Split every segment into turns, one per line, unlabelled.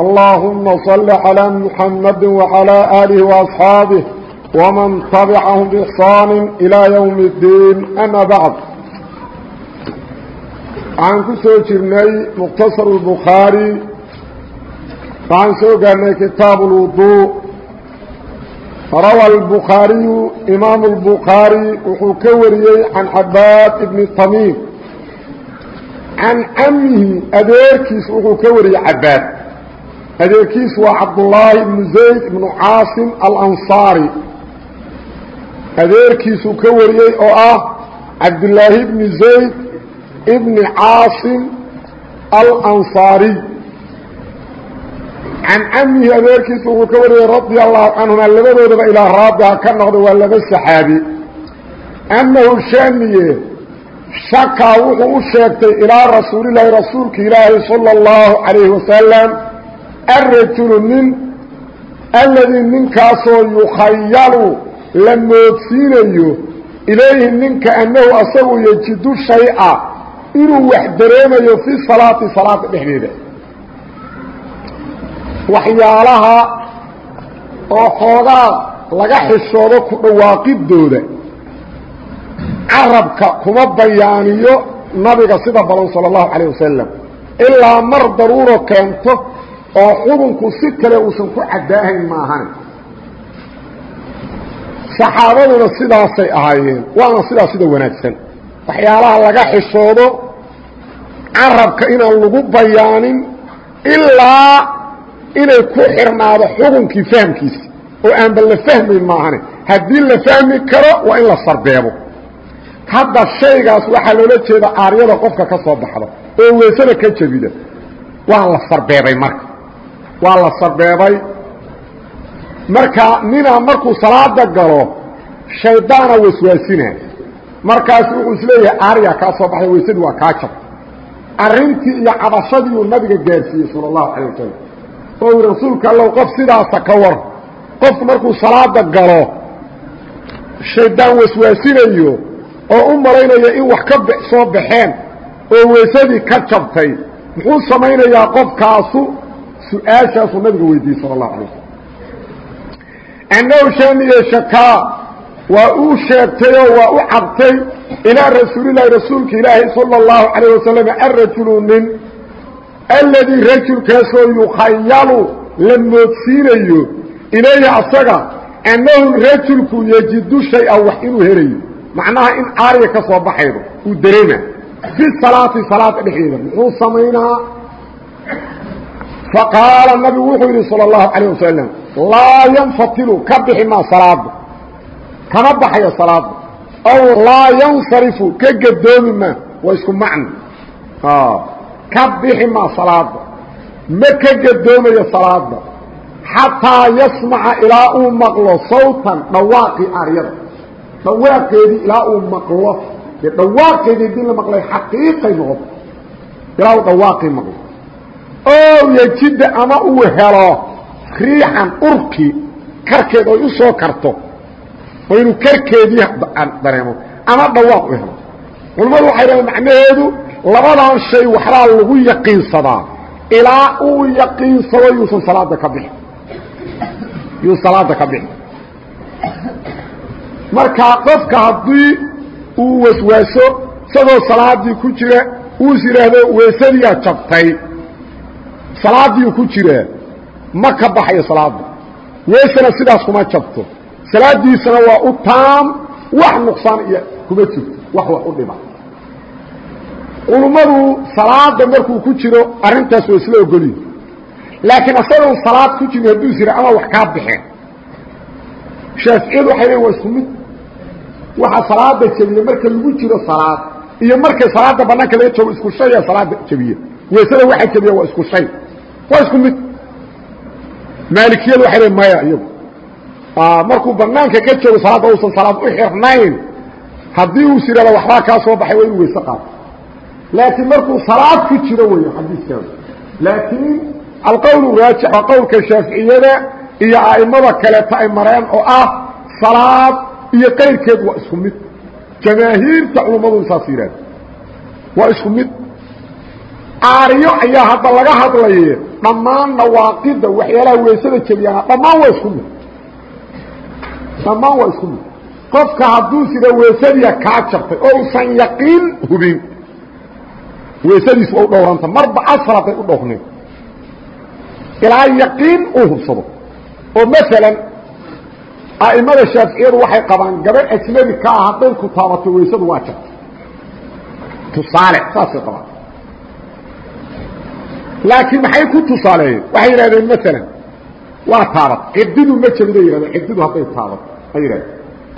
اللهم صل على محمد وعلى آله وأصحابه ومن تبعهم بإحصان إلى يوم الدين أما بعد عن كسو جرني مقتصر البخاري وعن سوقنا كتاب الوضوء روى البخاري إمام البخاري وحكوري عن عباد بن الطميم عن أمه أديركيس وحكوري عباد adeerkiis waa cabdullaahi ibnu zayd ibnu caasim alansaari. Adeerkiisuu ka wariyey oo ah cabdulaahi ibni zayd ibni caasim alansaariy can camihi adeerkiisu wuxuu ka wariyey radia allahu canhuma labadoodaba ilaa raabiha ka noqda waa laba saxaabi. Annahu shaamiye shakaa wuxuu u sheegtay ilaa rasuulilaahi rasuulka ilaahi sala allahu calayhi wasalam arajulu nin alladii ninkaasoo yukhayalu la moodsiinayo ilayhi ninka annahu asagu yejidu shay-a inuu wax dareemayo fi salaati salaada dhexdeeda waxyaalaha oo xoogaa laga xishoodo ku dhawaaqidooda carabka kuma bayaaniyo nabiga sida badan sala allahu calayh wasalam ilaa mar daruuro keento oo xubunku si kale uusan ku caddaahayn maahan. Saxaabaduna sidaasay ahaayeen waana sidaas sida wanaagsan. Waxyaalaha laga xishoodo carabka inaan lagu bayaanin ilaa inay ku xirnaado xukunkii fahmkiisa oo aanba la fahmayn maahane. Haddii la fahmi karo waa in la sarbeebo. Hadda shaygaas waxaa loola jeeda aaryada qofka ka soo baxda oo weesada ka jebida waa la sarbeebay marka waa la sarbeebay marka ninaa markuu salaada galo shaydaana waswaasina markaas wuxuu is leeyahay aarya kaa soo baxday weysadii waa kaa jab. Arrintii iyo cabashadii uu nabiga gaarsiiyey sala allahu calay wasalam oo uu rasuulka allow qof sidaasa ka war. Qofku markuu salaada galo shaydaan waswaasinayo oo u malaynayo in wax ka soo baxeen oo weysadii ka jabtay muxuu samaynayaa qofkaasu su'aashaasuu nabiga weydiiyey sala allahu alay wasalam annahu shaamiye shakaa waa uu sheegtayoo waa u cabtay ilaa rasuulilahi rasuulka ilaahi sala allahu calayh wasalam arajulu nin alladii rajulkaasoo yukhayalu la moodsiinayo ilayhi asaga annahu rajulku yejidu shay-a wax inuu helayo. Macnaha in aariga ka soo baxaydo uu dareema. Fi salaati salaada dhexdeeda muxuu samaynaa faqaala nabigu wuxuu yidhi salى اllahu calayه wasalam laa yanfatilu ka bixi maa salaada kama baxayo salaada aw laa yansarifu ka gadoomi maa waa isku macno ka bixi maa salaada ma ka gadoomayo salaada xataa yasmaca ilaa uu maqlo sawtan dhawaaqii aryada dhawaaqeedii ilaa uu maqlo dee dhawaaqeedii hadii la maqlay xaqiiqay noqoto ilaa uu dhawaaqii maqlo oo yejida ama uu helo riixan urki karkeed oy u soo karto oo inuu karkeedii dareemo ama dhawaaq u helo. Culimmadu waxay dhahen macnaheedu labadan shay waxbaa lagu yaqiinsadaa. Ilaa uu yaqiinsado yuusan salaada ka bixin. Yuu salaada ka bixin. Marka qofka haddii uu waswaaso isagoo salaadii ku jira uus yidhaahdo weysadiyaa jabtay salaadiiu ku jiraa ma ka baxayo salaada weysana sidaas kuma jabto. Salaadiisana waa u taam wax nuqsaan iyo kuma jirto. Wax wax u dhiba. Culummadu salaada markuu ku jiro arrintaas waa isla ogoliyi laakiin asagoon salaad ku jirin hadduu jira ama wax kaa baxeen shaaficiyadu waxay leein waa isku mid. Waxa salaada jabiye marka lagu jiro salaad iyo markay salaada banaanka laga joogo isku shaya salaada jabiye weysada waxa jabiya waa isku shay waa isku mid. Maalikiyadu waxay leein maya iyagu markuu banaanka ka joogo salaadda uusan salaad u xirnayn haddii uu sirado waxbaa kaa soo baxay waa inuu weyse qaato laakiin markuu salaad ku jiro wey xadiiskan laakiin alqowl raajix waa qowlka shaaficiyada iyo a'imada kaleeta ay mareen oo ah salaad iyo qayrkeed waa isku mid. Jamaahiirta culummadu saas yidhahda waa isku mid aariyo ayaa hadda laga hadlaye dhammaan nawaaqida waxyaalaha weysada jebiyaana dhammaan waa isku mid. Dhammaan waa isku mid. Qofka hadduu sida weysadiia kaa jabtay oo usan yaqiin hubin. Weysadiis waa u dhowranta marba asal hadday u dhowrnayn ilaa yaqiin uu hubsado. Oo maalan a'imada shaaficiyadu waxay qabaan gabadh ajnabi ka ah hadday ku taabato weysadu waa jabtay tusaale saasay qabaan laakiin maxay ku tusaaleeyeen? Waxay yidhahdeen maalan waa taabat cididu ma jabida yidhahdeen cididu hadday taabato ay yidhahdeen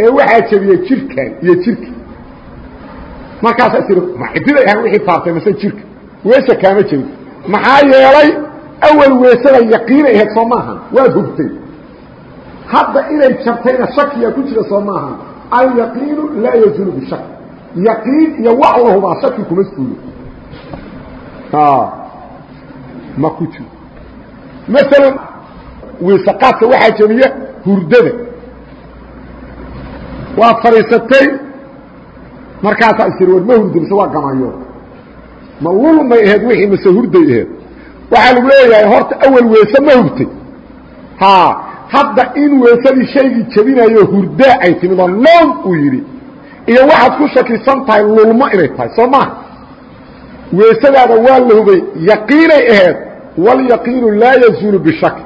ee waxaa jabiya jirkan iyo jirka markaasa tir ma cididay ahaan wixii taabtay mase jirka? Weesa kaama jebin maxaa yeelay awal weesada yaqiinay ahayd soo maahan waad hubtay. Hadda inay jabtayna shakiyaa ku jira soo maahan alyaqiinu laa yazulu bishak yaqiin iyo wax la hubaa shaki kuma suulo ma ku jiro. Maalan weesaqaadka waxaa jebiya hurdada. Waad fadhiisatay markaasaa isiri war ma hurda mise waa gamayo ma lulmay aheed wixii mase hurday aheed. Waxaa lagu leeyahay horta awal weese ma hurtay. Ha hadda in weesadii shaygii jebinayo hurdaa ay timid oo noom uu yidhi iyo waxaad ku shakisan tahay lulmo inay tahay soo maha weesadaada waa la hubay yaqiinay aheed walyaqiinu laa yazuulu bishaki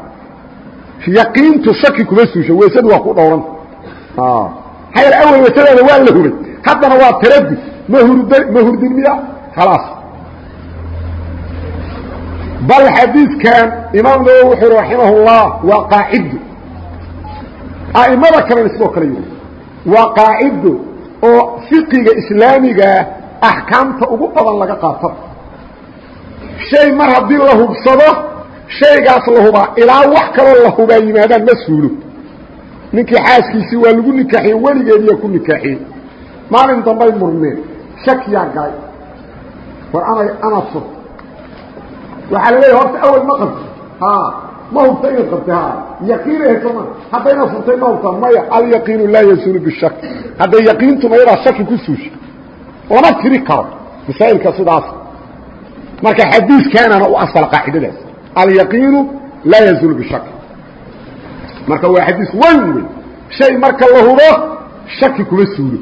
yaqiintu shaki kuma suusho weesadu waa ku dhowranta hayal awal weesadaada waa la hubay. Haddana waa taradud ma hurd ma hurdin miya? Khalaas. Bal xadiidkan imaam nawowi wuxuu raximah اllah waa qaacido a'imada kalena sidoo kale yidhi waa qaacido oo fiqiga islaamigaa axkaamta ugu badan laga qaato. Shay mar haddii la hubsado shaygaas la hubaa. Ilaa wax kaloo la hubaa yimaadaan ma suulo. Ninkii xaaskiisii waa lagu nikaaxiyey weligeediya ku nikaaxiyey maalin dambay murmeen shakiyaa galay. War amay ama fur waxaa la leeyahay horta awel ma qabti ha ma hubta inaad qabtay ha yaqiinay soma haddayna furtay ma hubta maya alyaqiinu laa yasuulu bishak hadday yaqiintu mayadaa shaki ku suushay lama tiri karo masaailka sidaas. Marka xadiikanana u asal qaacidadaas. Alyaqiinu laa yazuul bishak marka waa xadiis weyn wey shay marka la hubo shaki kuma suulo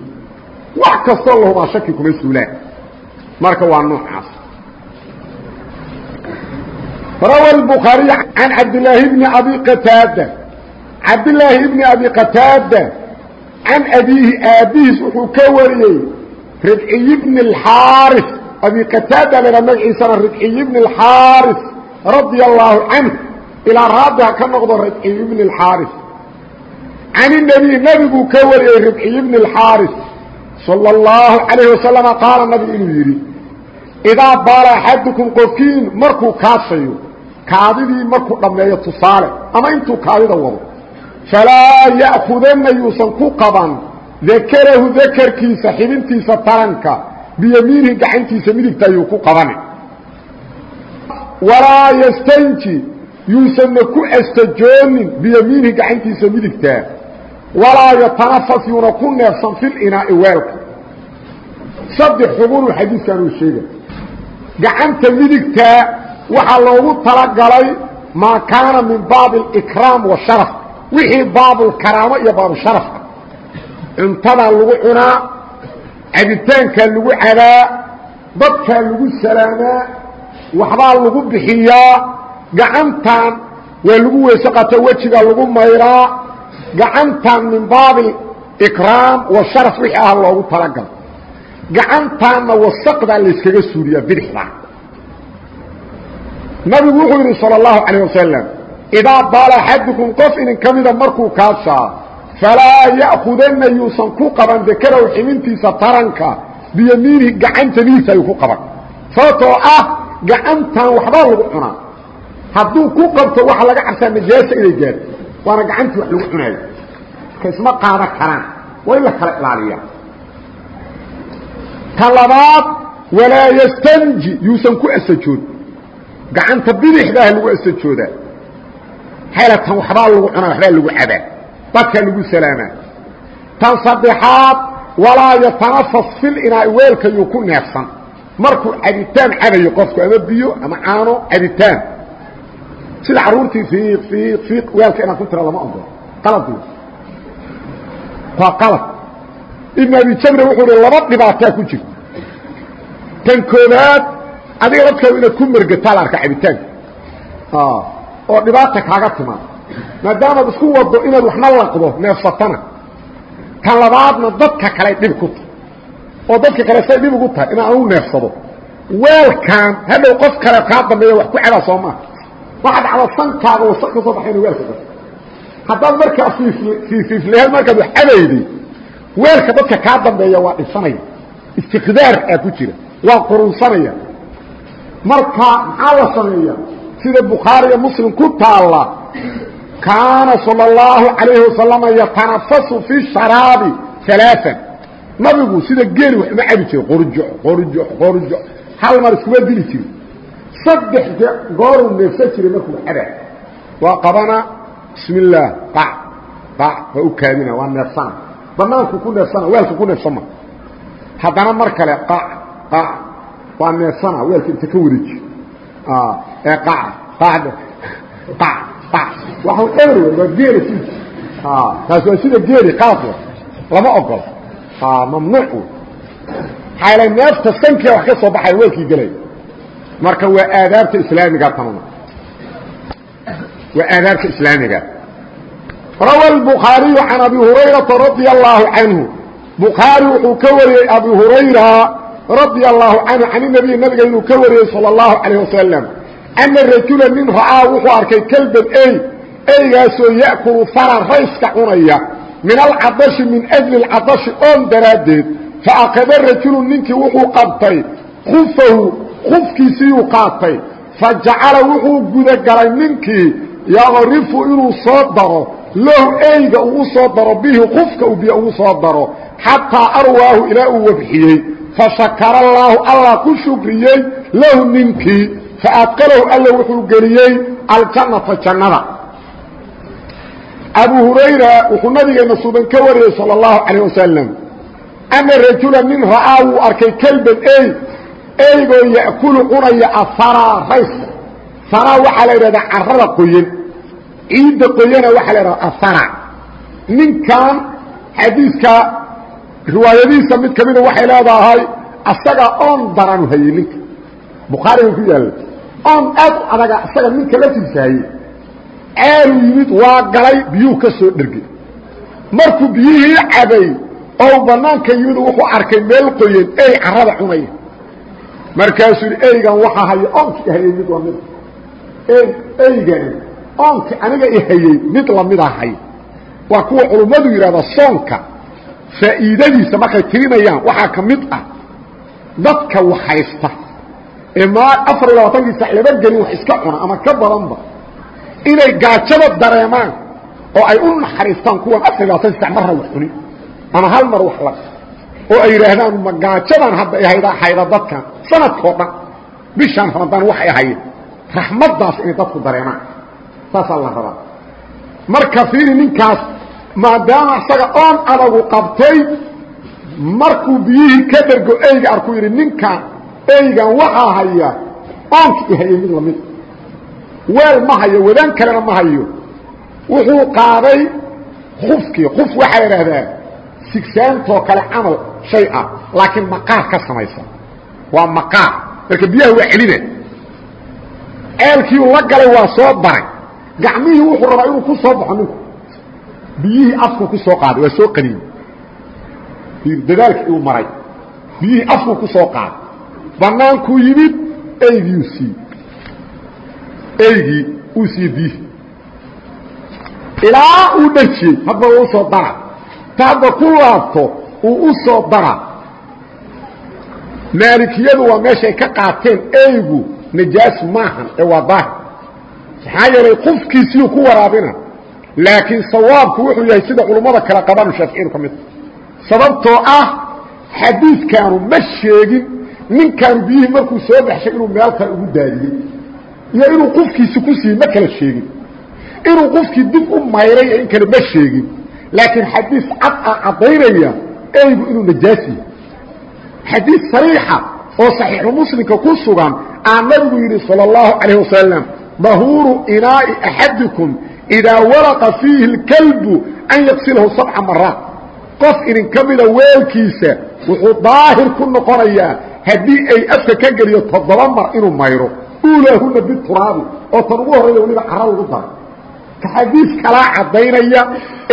wax kastoo la hubaa shaki kuma suulaan. Marka waa noocaas. Rawa bukhaariy an cabdilaahi bni abi qataada cabdilaahi bni abi qataada can abiihi aabbihiis wuxuu ka wariyey ribciy bni اxaaris abi qataada lena magaciisana ribciy bni اxaaris radia الlaahu canh ilaa raadiha ka noqdo ribciy bni اxaaris can الnebiy nebiguu ka wariyey ribciy bni اxaaris salى الlahu عalayه wasalama qaala nabigu inuu yidhi idaa baala axadukum qofkiin markuu kaasayo kaadidii markuu dhammeeyo tusaale ama intuu kaadida wado falaa ya'kudanna yuusan ku qaban dakarahu dakarkiisa xibintiisa taranka biyamiinihi gacantiisa midigta ayuu ku qabani. Walaa yastanji yuusanna ku astajoonin biyamiinihi gacantiisa midigtaa walaa yatanafas yuuna ku neefsan filinaa'i weelka. Saddex xubunuu xadiiskan uu sheega gacanta midigtaa waxaa loogu talagalay maa kaana min baabi اlikraam washaraf wixii baabulkaraamo iyo baabusharafka cuntadaa lagu cunaa cabitaankaa lagu cabaa dadkaa lagu salaamaa waxbaa lagu bixiyaa gacantan waa lagu weyse qato wejigaa lagu mayraa gacantan min baabi ikraam washaraf wixii ah loogu talagalay gacantaanna wasaqdaa layskaga suuriyaa bidixdaa nabigu wuxuu yidhi salى الlahu عalيه wasalam idaa baala axadukum qof idin ka mida markuu kaashaa falaa ya'kudanna yuusan ku qaban dekarow ximintiisa taranka biyamiinihi gacanta midigta ayuu ku qaban. Sababtoo ah gacantan waxbaa lagu cunaa. Hadduu ku qabto waxa laga cabsaa najaasa inay gaarto waana gacantii wax lagu cunaayo. Marka isma qaadan karaan waa in la kala ilaaliya ta labaad walaa yastanji yuusan ku asajood gacanta bidixdaah lagu asajoodaa. Xaylatan waxbaa lagu cunaa waxbaa lagu cabaa dadkaa lagu salaamaa tan saddexaad walaa yatanafas fil inaa weelka yuu ku neefsan. Markuu cabitaan cabayo qofku ama biyo ama caano cabitaan. Sida caruurtii iiq iiq iiq weelka inaad ku tira lama ogolo qalad waa qalad. Ibn abi jamre wuxuu hi laba dhibaataa ku jirta tan koobaad adiga dadkaadu inaad ku mergataa la arka cabitaanka oo dhibaata kaaga timaado maadaamaad isku wado inaad waxna laqdo neefsatana. Tan labaadna dadka kale dhib ku tahay. Oo dadka kale say dhib ugu tahay inaan anu neefsado. Weelkan hadhow qof kale kaa dambeeya wax ku cabaa soo maa waxa dhacda sankaaga wasa ka soo baxayna weelka gas haddaad markaa fiifleed markaad wax cabayday weelka dadka kaa dambeeya waa dhisanaya. Istiqdaar aa ku jira. Waa qurunsanaya marka maxaa la sameeya sida bukhaariyo muslim ku taalla kaana salى اllahu عalayhi wasalama yatanafasu fi sharaabi alaaثan nabigu sida geeli wax uma cabi jiro qorjo qorjo qorjo hal mar iskuma dili jiri saddex gooruu neefsan jiray markuu cabaa waa qabana bismi اllaah qac qac waa u kaadina waa neefsana banaanku ku neefsana weelka ku neefsama haddana mar kale qac qac waa neefsana weelka inta ka wareeji ee qac qacda qac qac waxu eber wey waa geela si taas waa sida geeli qalad wa lama ogolo mamnuuc wey maxaa yeele neefta sankia wax ka soo baxaya weelkii gelay marka waa aadaabta islaamiga tanuna waa aadaabta islaamiga rawa الbukhaariyu can abi hurayrata radia allahu canhu bukhaari wuxuu ka wariyey abi hurayra radia allahu canhu can inabiy nabiga inuu ka wariyey salى اllahu calayh wasalam ana rajula nin ra'aa wuxuu arkay kelban ey eygaasoo ya'kulu fara rayska cunaya min alcadashi min ajli alcadashi oon daraaddeed fa akada rajulu ninkii wuxuu qabtay kufahu kufkiisiiyuu qaatay fa jacala wuxuu gudagalay ninkii yaqrifu inuu soo daro lahu eyga uu u soo daro bihi kufka uu biyo ugu soo daro xataa arwaahu ilaa uu wabxiyey fa allaahu allah ku shukriyey lahu ninkii fa adqalahu alla wuxuu geliyey aljannata jannada abu hurayra wuxuu nabigeena suuban ka wariyey salى اllahu calayh wasalam ana rajula nin ra'aa wuu arkay kelban ey eygoo ya'kulu cunaya aharaa rayska haraa waxaa la yidhahdaa carrada qoyan ciidda qoyana waxaa la yidhahdaa ahara ninkan xadiiska riwaayadihiisa mid ka mida waxay leedahay asagaa oon daranu hayey ninka bukhaariga ku yaalla oon aad u adaga isaga ninka laftiisa hayey ceeluu yimid waa galay biyuu ka soo dhergey markuu biyihii cabay oo bannaanka yimid wuxuu arkay meel qoyan ey carrada cunaya markaasuu yidhi eygan waxaa haya oonkii hayey mid lamida eygani oonkii aniga i hayey mid lamida hay waa kuwa culummadu yidhahda soonka faa'iidadiisa markay tirinayaan waxaa ka mid ah dadka waxhaysta ma afar iyo labaatankii sac laba gelin wax iska cuna ama ka badanba. Inay gaajada dareemaan oo ay u naxariistaan kuwan afar iyo labaatan sac marra wax cunin ama hal mar wax la oo ay yidhaahdaan ma gaajadan hadda hayda hayda dadkan sanadkao dhan bishaan ramadaan waxay ahayd raxmaddaas inay dadku dareemaan. Saasaa la rabaa. Marka fiiri ninkaas maadaama isaga oon adagu qabtay markuu biyihii ka dhergo eyga arkuu yidhi ninkan eygan waxaa haya oonkii i hayay mid la mid. Weel ma hayo wadaan kalena ma hayo. Wuxuu qaaday kufkii kuf waxaa la idhaahdaa sigsaantoo kale camal shay ah laakiin maqaar ka samaysan waa maqaar. Marka biyaha waa celina. Ceelkiiu la galay waa soo baray. Gacmihii wuxuu rabaa inuu ku soo baxo ninku. Biyihii afkuu ku soo qaaday waa soo qaniin dadaalkii uu maray. Biyihii afkuu ku soo qaaday bannaankuu yimid eygiiu siiyey eygii uu siiyey biyihii ilaa uu dhajiyey hadba uu u soo dara. Ta hadda ku laabto uu u soo dara. Maalikiyadu waa meeshay ka qaateen eygu najaas maahan ee waa daahir maxaa yeelay qufkiisiiu ku waraabina. Laakiin sawaabku wuxuu yahay sida culummada kale qabaan shaaficiyadu ka midta sababtoo ah xadiidkaanu ma sheegin ninkaanu biyihii markuu soo baxshay inuu meel kale ugu daadiyey iyo inuu qofkiisi ku siiyey ma kala sheegin inuu qofkii dib u mayray ee in kale ma sheegin laakiin xadiis cad ah caddaynaya eygu inuu najaas yahay xadiis sariixa oo saxiixu muslimka ku sugan aa nabigu yidhi salى اllahu calayh wasalam dahuuru inaa'i axadikum idaa walaqa fiihi اlkalbu an yaqsilahu sabca maraat qof idinka mida weelkiisa wuxuu daahir ku noqonayaa haddii ay afka ka geliyo toddoba mar inuu mayro uulaahuna bituraabi oo tan ugu horrayda weliba caro lagu daray. Xadiis kalaa caddaynaya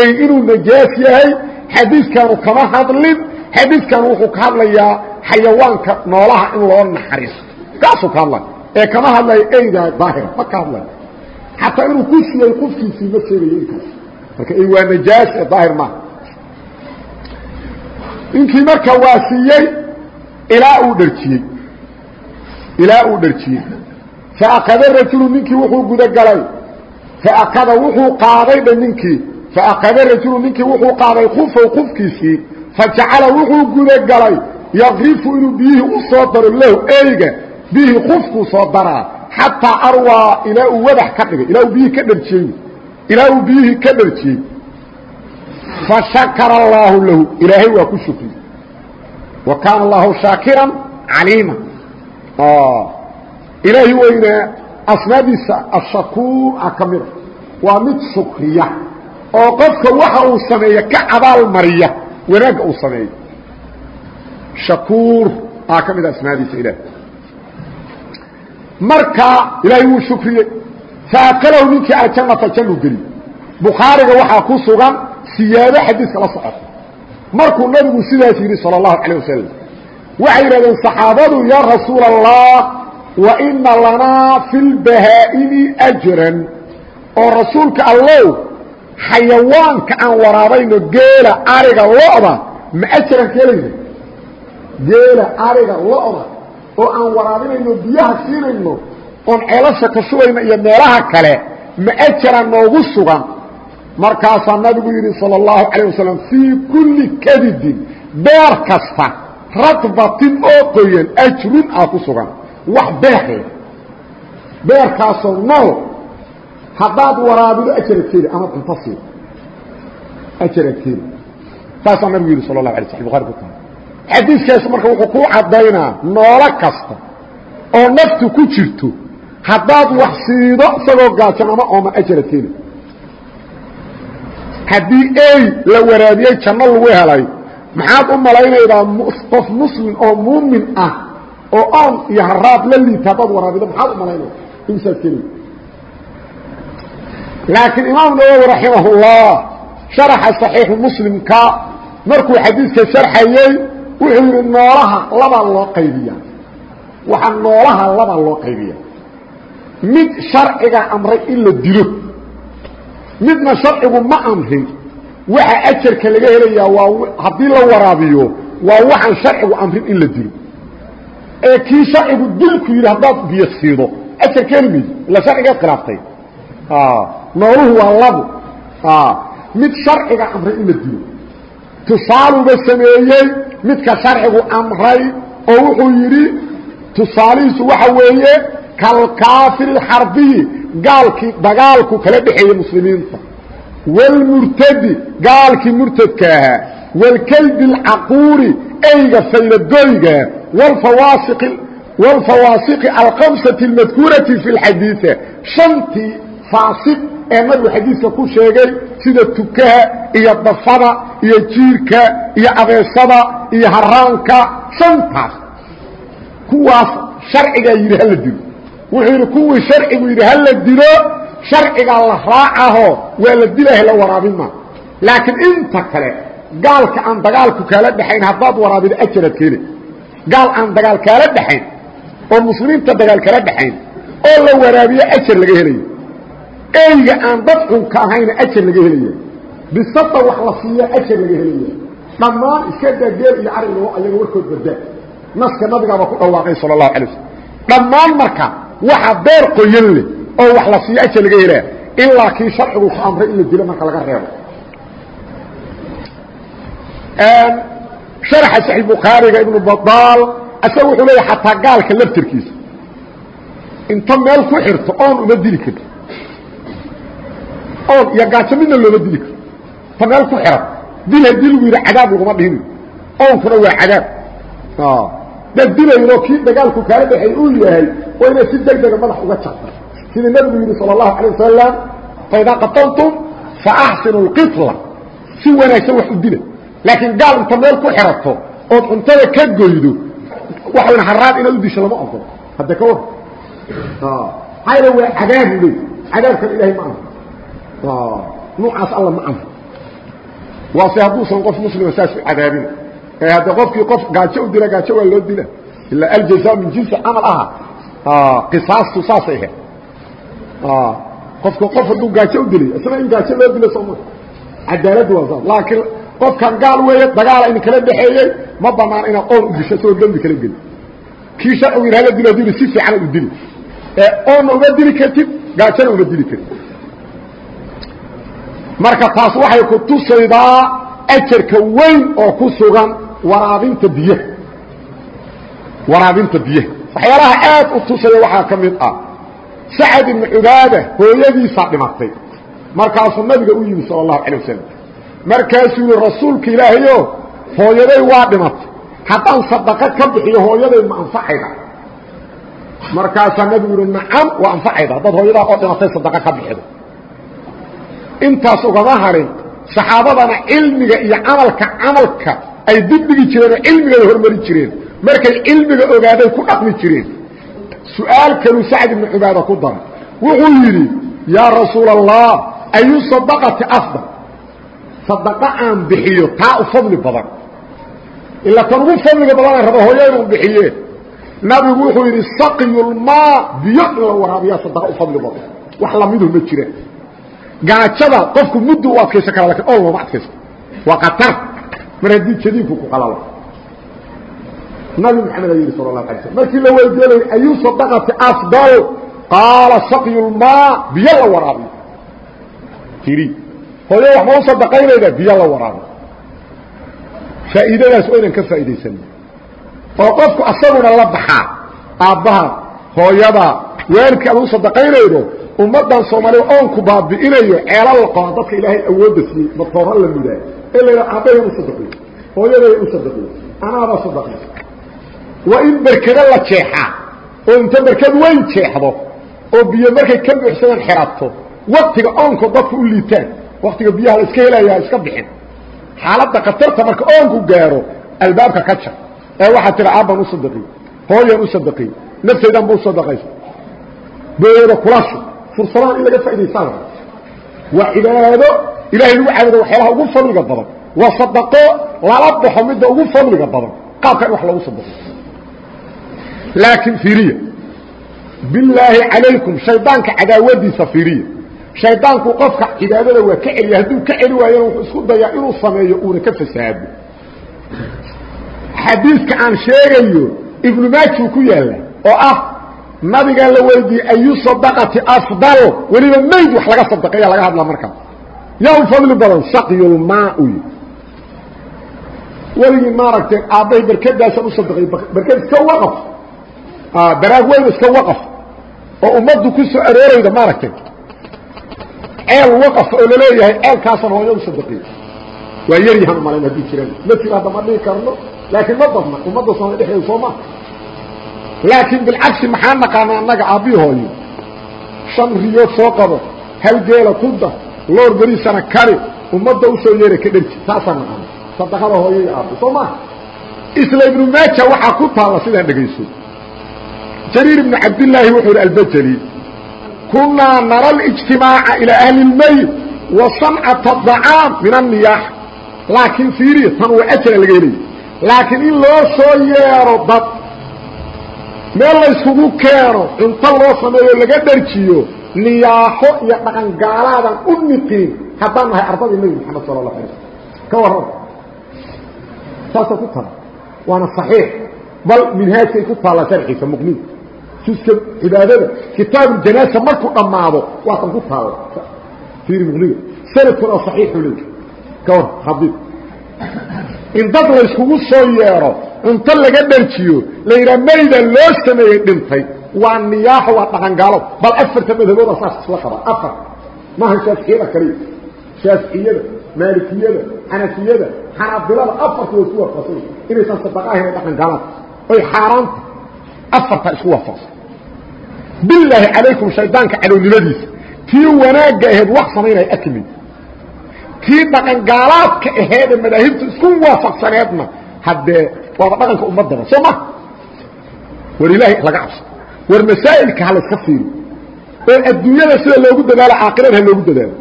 ay inuu najaas yahay xadiiskaanu kama hadlin xadiiskanu wuxuu ka hadlayaa xayawaanka noolaha in loo naxariisto. Kaasuu ka hadlaya ee kama hadlayo eydaa daahira ma ka hadlayo xataa inuu ku siyay qofkiisii ma sheegayo inkaas marka waa najaas ee daahir maaha. Ninkii marka waa siiyey ilaa uu dharjiyey ilaa uu dharjiyey faakada rajulu ninkii wuxuu gudagalay. Faakada wuxuu qaaday dha ninkii. Faakada rajulu ninkii wuxuu qaaday kufow qufkiisii fajacala wuxuu gudagalay. Yaqrifu inuu biyihii u soo daro lahu eyga. Biyihii qufkuu soo daraa. Xataa arwaa ilaa uu wadax ka dhigay. Ilaa uu biyihii ka dharjiyey ilaa uu biyihii ka dharjiyey fashakara allaahu lahu. Ilaahay waa ku shukriye wa kaana allahu shaakiran caliima. Ilaahi weynaa asmaadiisa ashakuur a ka mida waa mid shukriya oo qofka waxa uu sameeya ka abaal mariya wanaagga uu sameeyo. Shakuur aa ka mida asmaadiisa ilaah marka ilaahay wuu shukriyey. Faakalahu ninkii aljannata jannu geliy bukhaariga waxaa ku sugan siyaado xadiiska la socota markuu nabigu sidaas yidhi salى الlahu عalيه wasalam waxay yidhahdeen صaxaabadu ya rasuul الlah wa ina lanaa fi اlbahaa'imi أjran oo rasuulka allow xayawaanka aan waraabayno geela ariga lo'da ma ajaran keelayna geela ariga lo'da oo aan waraabinayno biyaha siinayno oon ceelasha ka shubayno iyo meelaha kale ma ajaran noogu sugan markaasaa nabigu yidhi salى الlahu عalيه wasalam fii kuli kadidin beer kasta radbatin oo qoyan ajrun aa ku sugan wax beeqeed beerkaasoo nool haddaad waraabido ajaraad keeli ama cunto siid ajaraad keeli saasaa nabigu yidhi sal الlah alay sl bukhari ku tahay xadiiskaas marka wuxuu kuu caddaynaa noolo kasta oo naftu ku jirto haddaad wax siido isagoo gaajan ama ooma ajaraad keeli haddii ey la waraabiyey janno lagu helay maxaad u malaynaydaa qof muslim oo muumin ah oo oon iyo haraab la liita haddaad waraabido maxaad u malaynayda imsaad keliya laakiin imaam nawowi raximahullah sharaxa saxiixu muslimka markuu xadiidka sharxayey wuxuu yidhi noolaha labaa loo qaybiya waxaa noolaha labaa loo qaybiya mid sharciga amray in la dilo midna sharcigu ma amrin. Waxa ajarka laga helayaa waa haddii la waraabiyo waa waxaan sharcigu amrin in la dilo. Ee kii sharcigu dilku yidhi haddaad biyo siido ajar mayso ila sharcigeed khilaaftay. Nooluhu waa labo. Mid sharciga amray in la dilo. Tusaaluba sameeyey midka sharcigu amray oo wuxuu yidhi tusaalihiisu waxa weeye kalkaafiri xarbiyi gaalkii dagaalku kala dhexeeyey muslimiinta wاlmurtadi gaalkii murtadka ahaa wاlkalbi اlcaquuri eyga faylagoyga wاlfawaasiqi alkamsati اlmadkuurati fi اlxadiiثa shantii faasiq ee nabigu xadiiska ku sheegay sida tukaha iyo dafada iyo jiirka iyo abeesada iyo haraanka shantaas kuwaas sharcigaa yidhi hala dilo wuxuu yidhi kuwii sharcigu yidhi hala dilo sharcigaa la raacaho waa la dilaha la waraabin maa laakiin inta kale gaalka aan dagaalku kaala dhexayn haddaad waraabido ajaraad keeli gaal aan dagaal kaala dhexayn oo muslimiinta dagaal kala dhexayn oo la waraabiyo ajar laga helayo. Eyga aan dad xunka ahayna ajar laga helaya bisada wax la siiya ajar laga helaya dhammaan iska daa geel iyo cari ayaga warkood badaa naska nabigaaba ku dhawaaqay sala allahu alay waslm dhammaan marka waxa beer qoyan leh oo wax la siiyo ajar laga helaa ilaa kii sharcigu ku amray in la dilo marka laga reebo. شharxa saxi bukhaariga ibnu badaal isaga wuxuu leeya xataa gaalka laftirkiisa. Inta meel ku xirto oon uma dili karto oon iyo gaajo midna looma dili karo ta meel ku xiran dil haddii lagu yidhi cadaab laguma dhihini oonkuna waa cadaab dad dilaynoo kii dagaalku kaala dhexeey uu yahay waa inaad si deg dega madax uga jarta sida nebigu yidhi salى الlahu عalيه wasalam faidaa qataltum faaxsinu اlqitla si wanaagsan wax u dila laakiin gaal inta meel ku xirato ood cuntada ka goydo waxayn haraad inaad u disho lama ogolo hadda ka war hayla waa cadaabu le cadaabkan ilaahay ma amro nuucaas alla ma amro waase hadduusan qof muslima saas u cadaabina ee hadda qofkii qof gaajo u dila gaajo waa loo dila. Ilaa aljaza min jinsi camal aha. Qisaastu saasay ahayd. Qofka qof hadduu gaajo u dilay isna in gaajo loo dilo sooma cadaaladdu waa saas laakiin qofkan gaal weeye dagaala idin kala dhexeeyey ma banaan inaad oon u disho soo dembi kala geli kii sharcigu yidhahda dilo dili si fiicana u dili. Ee oonna uma dili kartid gaajona uma dili kartid marka taas waxay ku tusaydaa ajarka weyn oo ku sugan waraabinta biyaha. Waraabinta biyaha. Waxyaalaha aad u tusaya waxaa ka mid ah sacad ibnu cubaada hooyadiisaa dhimatay. Markaasuu nabiga u yimi sala allahu calay wasalam markaasuu yihi rasuulka ilaahayo hooyaday waa dhimatay. Haddaan sadaqo ka bixiyo hooyaday ma anfacayda. Markaasaa nabigu yihi nacam waa anfacayda. Haddaad hooyadaa oo dhimatay sadaqo ka bixido intaas ugama harin saxaabadana cilmiga iyo camalka camalka ay dibdhigi jireen oo cilmigay hormari jireen markay cilmiga ogaaday ku dhaqmi jireen. Su'aal sacd ibnu cubaada ku daray wuxuu yidhi yaa rasuul allah ayu sadaqati afdal? Sadaqo aan bixiyo taa u fadli badan. Ila tan ugu fadliga badanaan raba hooya inuu bixiye. Nabigu wuxuu yidhi saqyulmaa biyo in la waraabiyaa sadaqa u fadli badan. Wax lamidu ma jiraan gaajada qofku muddu u adkaysan kara laakiin ol looma adkaysto. Waa qatar mar haddii jadiidku ku qalalo nabi maxamed a yidhi sal اlahu alay slm markii la weydiinay ayu sadaqati afdal qaala saqyulmaa biyo la waraabiyo. Iri hooyo wax ma u sadaqaynayda? Biyo la waraabiyo. Faa'iidadaas waa inaan ka faa'iidaysano oo qofku asaguna la baxaa aabbaha hooyada waalidka aad u sadaqaynaydo ummaddan soomaaliya oonku baabi'inayo ceelal la qoa dadka ilaahay awoodda siiyey matooro la mudaa ee la aabbayan u sadaqiyo hooyaday u sadaqiyo anaaba sadaqay waa in berkado la jeexaa oo inta berkad weyn jeexdo oo biyo markay ka buuxsadaan xerato waktiga oonko dadku u liitaan waktiga biyaha la iska helaya iska bixin. Xaaladda khatarta marka oonku gaaro albaabka ka jar ee waxaa tira aabbaan u sadaqiy hooyan u sadaqiy naftaydan ba u sadaqaysa booyada kulashu fursadaan in laga faa'idaystaan waa cibaado ilahay lagu caabudo waxyaalaha ugu fadliga badan. Waa sadaqo lala baxo midda ugu fadliga badan. Qaabka in wax loogu sadaqo. Laakiin fiiriya. Bilaahi calaykum shaydaanka cadaawadiisa fiiriya. Shaydaanku qofka cibaadada waa ka celiya. Hadduu ka celi waayana wuxuu isku dayaa inuu sameeyo uuna ka fasaado. Xadiiska aan sheegayo ibnu maajuu ku yaalla oo ah nabigaa la weydiiyey ayu sadaqati afdal? Weliba mayd wax laga sadaqeeya laga hadla markaas yaa fadli badan saqyulmaa y weligii maaragtay aabbahay berkadaasaan u sadaqay berkad iska waqaf. Baraag weyn iska waqaf. Oo ummaddu ku soo aroorayda maaragtay. Ceel waqafa oo la leeyahay ceelkaasaan hooyo u sadaqiyey waa yar yahan umalayn haddii jiraan. Ma jiro hadda ma dhihi karno laakiin ma badna. Ummadda soomali dhexdeeda soo maa laakiin bilcagsi maxaa naqaana annaga aabbii hooyo? Shan riyood soo qabo hal geela kuda loor berisana kari ummadda u soo yeera ka dherji taasaa naqaana sadaqada hooyo iyo soo maaha isla ibnu maaja waxaa ku taalla sidaan dhegayso jariir ibnu cabdillaahi wuxuu yidhi albajeli kunaa nara alijtimaaca ilaa ahli اlmayt wa sancata acaam min anniyaax. Laakiin fiiriya tan waa ajra laga helaya laakiin in loo soo yeero dad meel layskugu keeno cunto loo sameeyo laga dharjiyo niyaaxo iyo dhaqan gaalaadan u niqiin haddaan nahay ardadii nebi moxamed sala اlahu alay slm ka warran. Saasay ku tala waana صaxiix bal minhaajkay ku taallaa sharxiisa muqniin juska cibaadada kitaabuljanaasa markuu dhammaado waa kan ku taalo fiiri muqniga sanadkuna oo saxiixu leey ka war khadiib in dad layskugu soo yeedho cunto laga dharjiyo la yidhaha mayda loo sameeyey dhintay waa niyaaxo waa dhaqangaalo bal afarta madhabooda saas isla qaba. Afar. Maaha shaaficiyada kaliya shaaficiyada maalikiyada xanafiyada xanaabilada afarta way isku waafaqsan inaysan sadaqa ahayn ay dhaqangaalaad oy xaaraanta afarta isku waafaqsan. Bilaahi calaykum shaydaanka cadownimadiisa. Tii wanaagga aheed wax samaynaya akmin tii dhaqangaalaadka aheedee madaahibtu isku waafaqsaneedna haddee waaba dhaqanka ummadaba soo ma? War ilaahay laga cabso war masaa'ilka ha layska fiiri. Oo adduunyada sida loogu dadaalo caaqirada ha loogu dadaalo.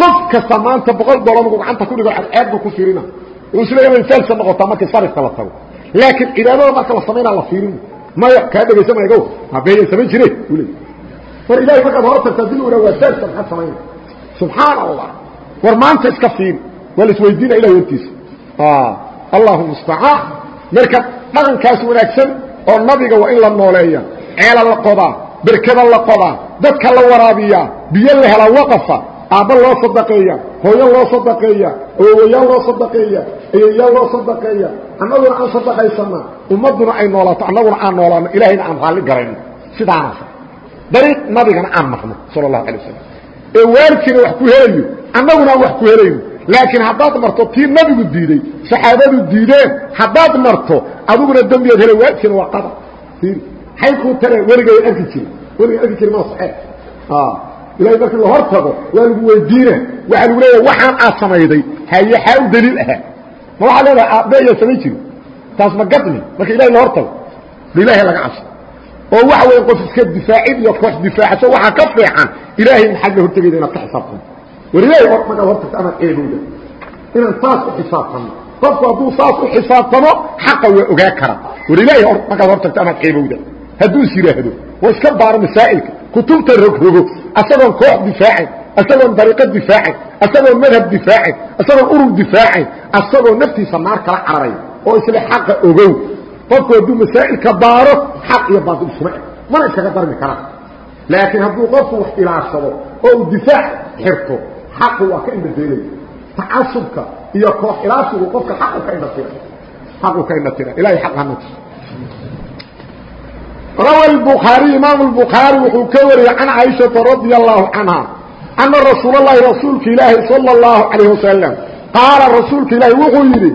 Qof kasta maanta boqol dolar markuu gacanta ku dhigo cadceedba ku fiirina. Oo is leeyahay faalsa noqotaa markii sarifka la tago. Laakiin cibaadada marka la samaynaa la fiirin. Maya kaa dhegaysa maygo habeeyan samayn jire ule war ilahay markaad hor tagtaa dil una waa faalsa maxaad samayna subxaana allah war maanta iska fiiri. Waa la isweydiina ilahi hortiisa. Allahu mustacaan. Marka dhaqankaas wanaagsan oo nabiga waa in la nooleeya ceela la qodaa berkada la qodaa dadka la waraabiyaa biyo la helaa waqafa aabba loo sadaqeeya hooyo loo sadaqeeya awowayaal loo sadaqeeya ayeyaal loo sadaqeeya annaguna aan sadaqaysana ummadduna ay noolaato annaguna aan noolaano ilaahayna aan raalli garayno sidaanasa dariiq nabigana aan marno sala allahu alay wasalam ee waalkiina wax ku helayo annaguna aan wax ku helayno laakiin haddaad marto tii nabigu diiday saxaabadu diideen haddaad marto adiguna dembiyaad hela waalkiina waa qada hay kuu tare weligay arki jiri weliga arki jiri ma saxee ilahay markii la hor tago waa lagu weydiina. Waxaa lagu leeyahay waxaan aad samayday. Haye xaa u daliil ahaa ma waxaa leedahay aabbe ayaa samayn jiri taas ma gadni. Marka ilahay la hor tago ilahay laga cabso oo waxa weya qof iska difaacid iyo koox difaacaso waxaa ka fiican ilaahay maxaad la hortegayda inaad ka xisaabtano war ilahay or markaad hor tagto amaad ceebowda inaan saas u xisaabtano qofku hadduu saas u xisaabtamo xaqa waa ogaa kara. War ilahay or markaad hor tagto amaad ceebowda hadduu is yidhaahdo waa iska baaro masaa'ilka. Kutubta rogrogo asagoon koox difaacayn asagoon dariiqo difaacayn asagoon madhab difaacayn asagoon urur difaacayn asagoo naftiisa naar kala cararay oo isle xaqa ogow. Qofku hadduu masaa'ilka baaro xaq iyo baatil isuma eg. Mana iskaga darmi karaan. Laakiin hadduu qofku wax ilaashado oo uu difaac xirto xaqu waa ka indhadeelaya tacasubka iyo koox ilaashigu qofka xaqu ka indhatira xaqu ka indhatira ilahay xaq hanati rawa lbukhaariy imaamu lbukhaari wuxuu ka wariyey can caaishata radia allahu canha ana rasuulalahi rasuulka ilaahi sala allahu calayh wasalam qaala rasuulka ilaahi wuxuu yidhi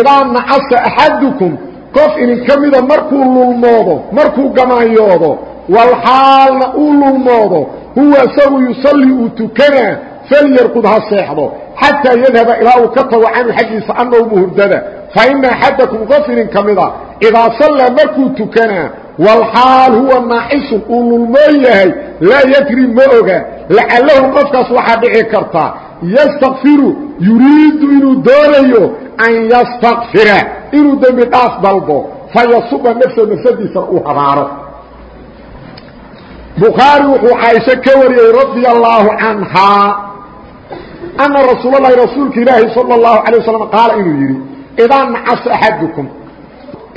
idaa nacasa axadukum qof idin ka mida markuu lulmoodo markuu gamaanyoodo walxaalna uu lulmoodo huwa isagu yusallii uu tukanaa falyarqud ha seexdo. Xataa yadhaba ilaa uu ka tago canhu xaggiisa annowmu hurdada fa ina axadakum qof idin ka mida idaa sallaa markuu tukanaa wlxaal huwa naacisun uu lulmoon yahay laa yadri ma oga lacalahu qofkaas waxaa dhici karta yastakfiru yuriidu inuu doonayo an yastakfira inuu dembi dhaaf dalbo fayasuba nafsahu nafsadiisana uu habaaro bukhaari wuxuu caaisho ka wariyey radia allaahu canhaa ana rasuul lahi rasuulka ilaahi sal اlahu alay waslam qaala inuu yidhi idaa nacasa axadukum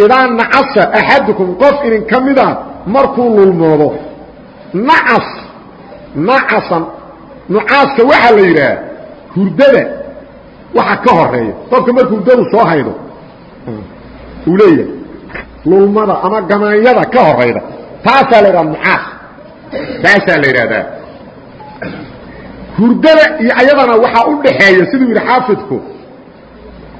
idaa nacasa axadukum qof idinka mida markuu lulmoodo nacas nacasan nucaaska waxaa la yidhaah hurdada waxa ka horreeya qofka markuu hurdadu soo haydo uu leeyahay lulmada ama gamaanyada ka horayda taasaa la yidhaha nucaas. Taasaa la yidhahdaa hurdada iyo ayadana waxaa u dhaxeeya siduu yidhi xaafidku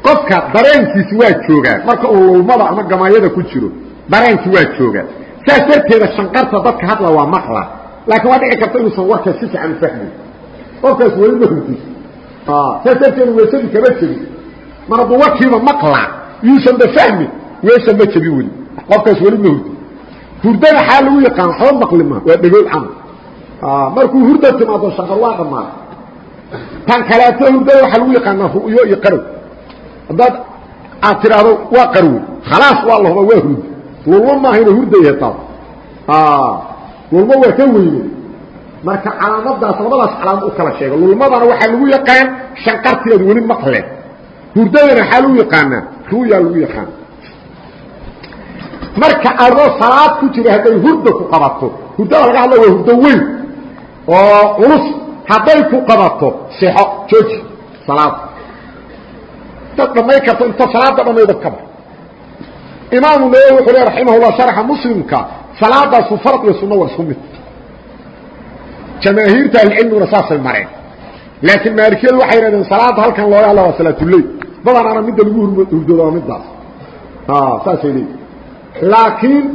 qofka dareenkiisi waa joogaa marka uu lulmada ama gamaayada ku jiro dareenkii waa joogaa saas darteeda shanqarta dadka hadla waa maqla. Laakiin waa dhici karta inuusan warkaas si fiican u fahmayn qofkaas weli ma hurdi saas darteeda weesadii kama jebin mar hadduu warkiiba maqlaa yuusan ba fahmin weesa ma jebin weli. Qofkaas weli ma hurdi hurdada xaa lagu yaqaan waxba maqli ma waa dhegool camal markuu hurda timaado shanqar waa dhammaada tan kaleeto hurdada waxaa lagu yaqaanaa ru'yo iyo qarow haddaad aad tidhaahdo waa qarwe khalaas waa la huba waa hurd lulmo maahayna hurdaya taas. Lulmo waa ka weyne marka calaamadaas labadaas calaamad u kala sheega. Lulmadana waxaa lagu yaqaan shanqartigeed weli maqle hurdadana waxaa lagu yaqaanaa ruuyaa lagu yaqaan. Marka adoo salaad ku jira hadday hurda ku qabato hurdada laga hadla waa hurdo weyn. Oo culus hadday ku qabato sexo jooji salaada dad dhamay karto inta salaada dhamayda ka bar imaamu nawowi wuxuu le raximahullah sharxa muslimka salaadaasu farad iyo sunno waa isku mid. Jamaahiirta ahlicilmiguna saasay mareen. Laakiin maalikiyadu waxay yidhahdeen salaada halkan looga hadla waa salaatuleyl badanaana midda lagu hurdooda waa midaas saasay leeyiin laakiin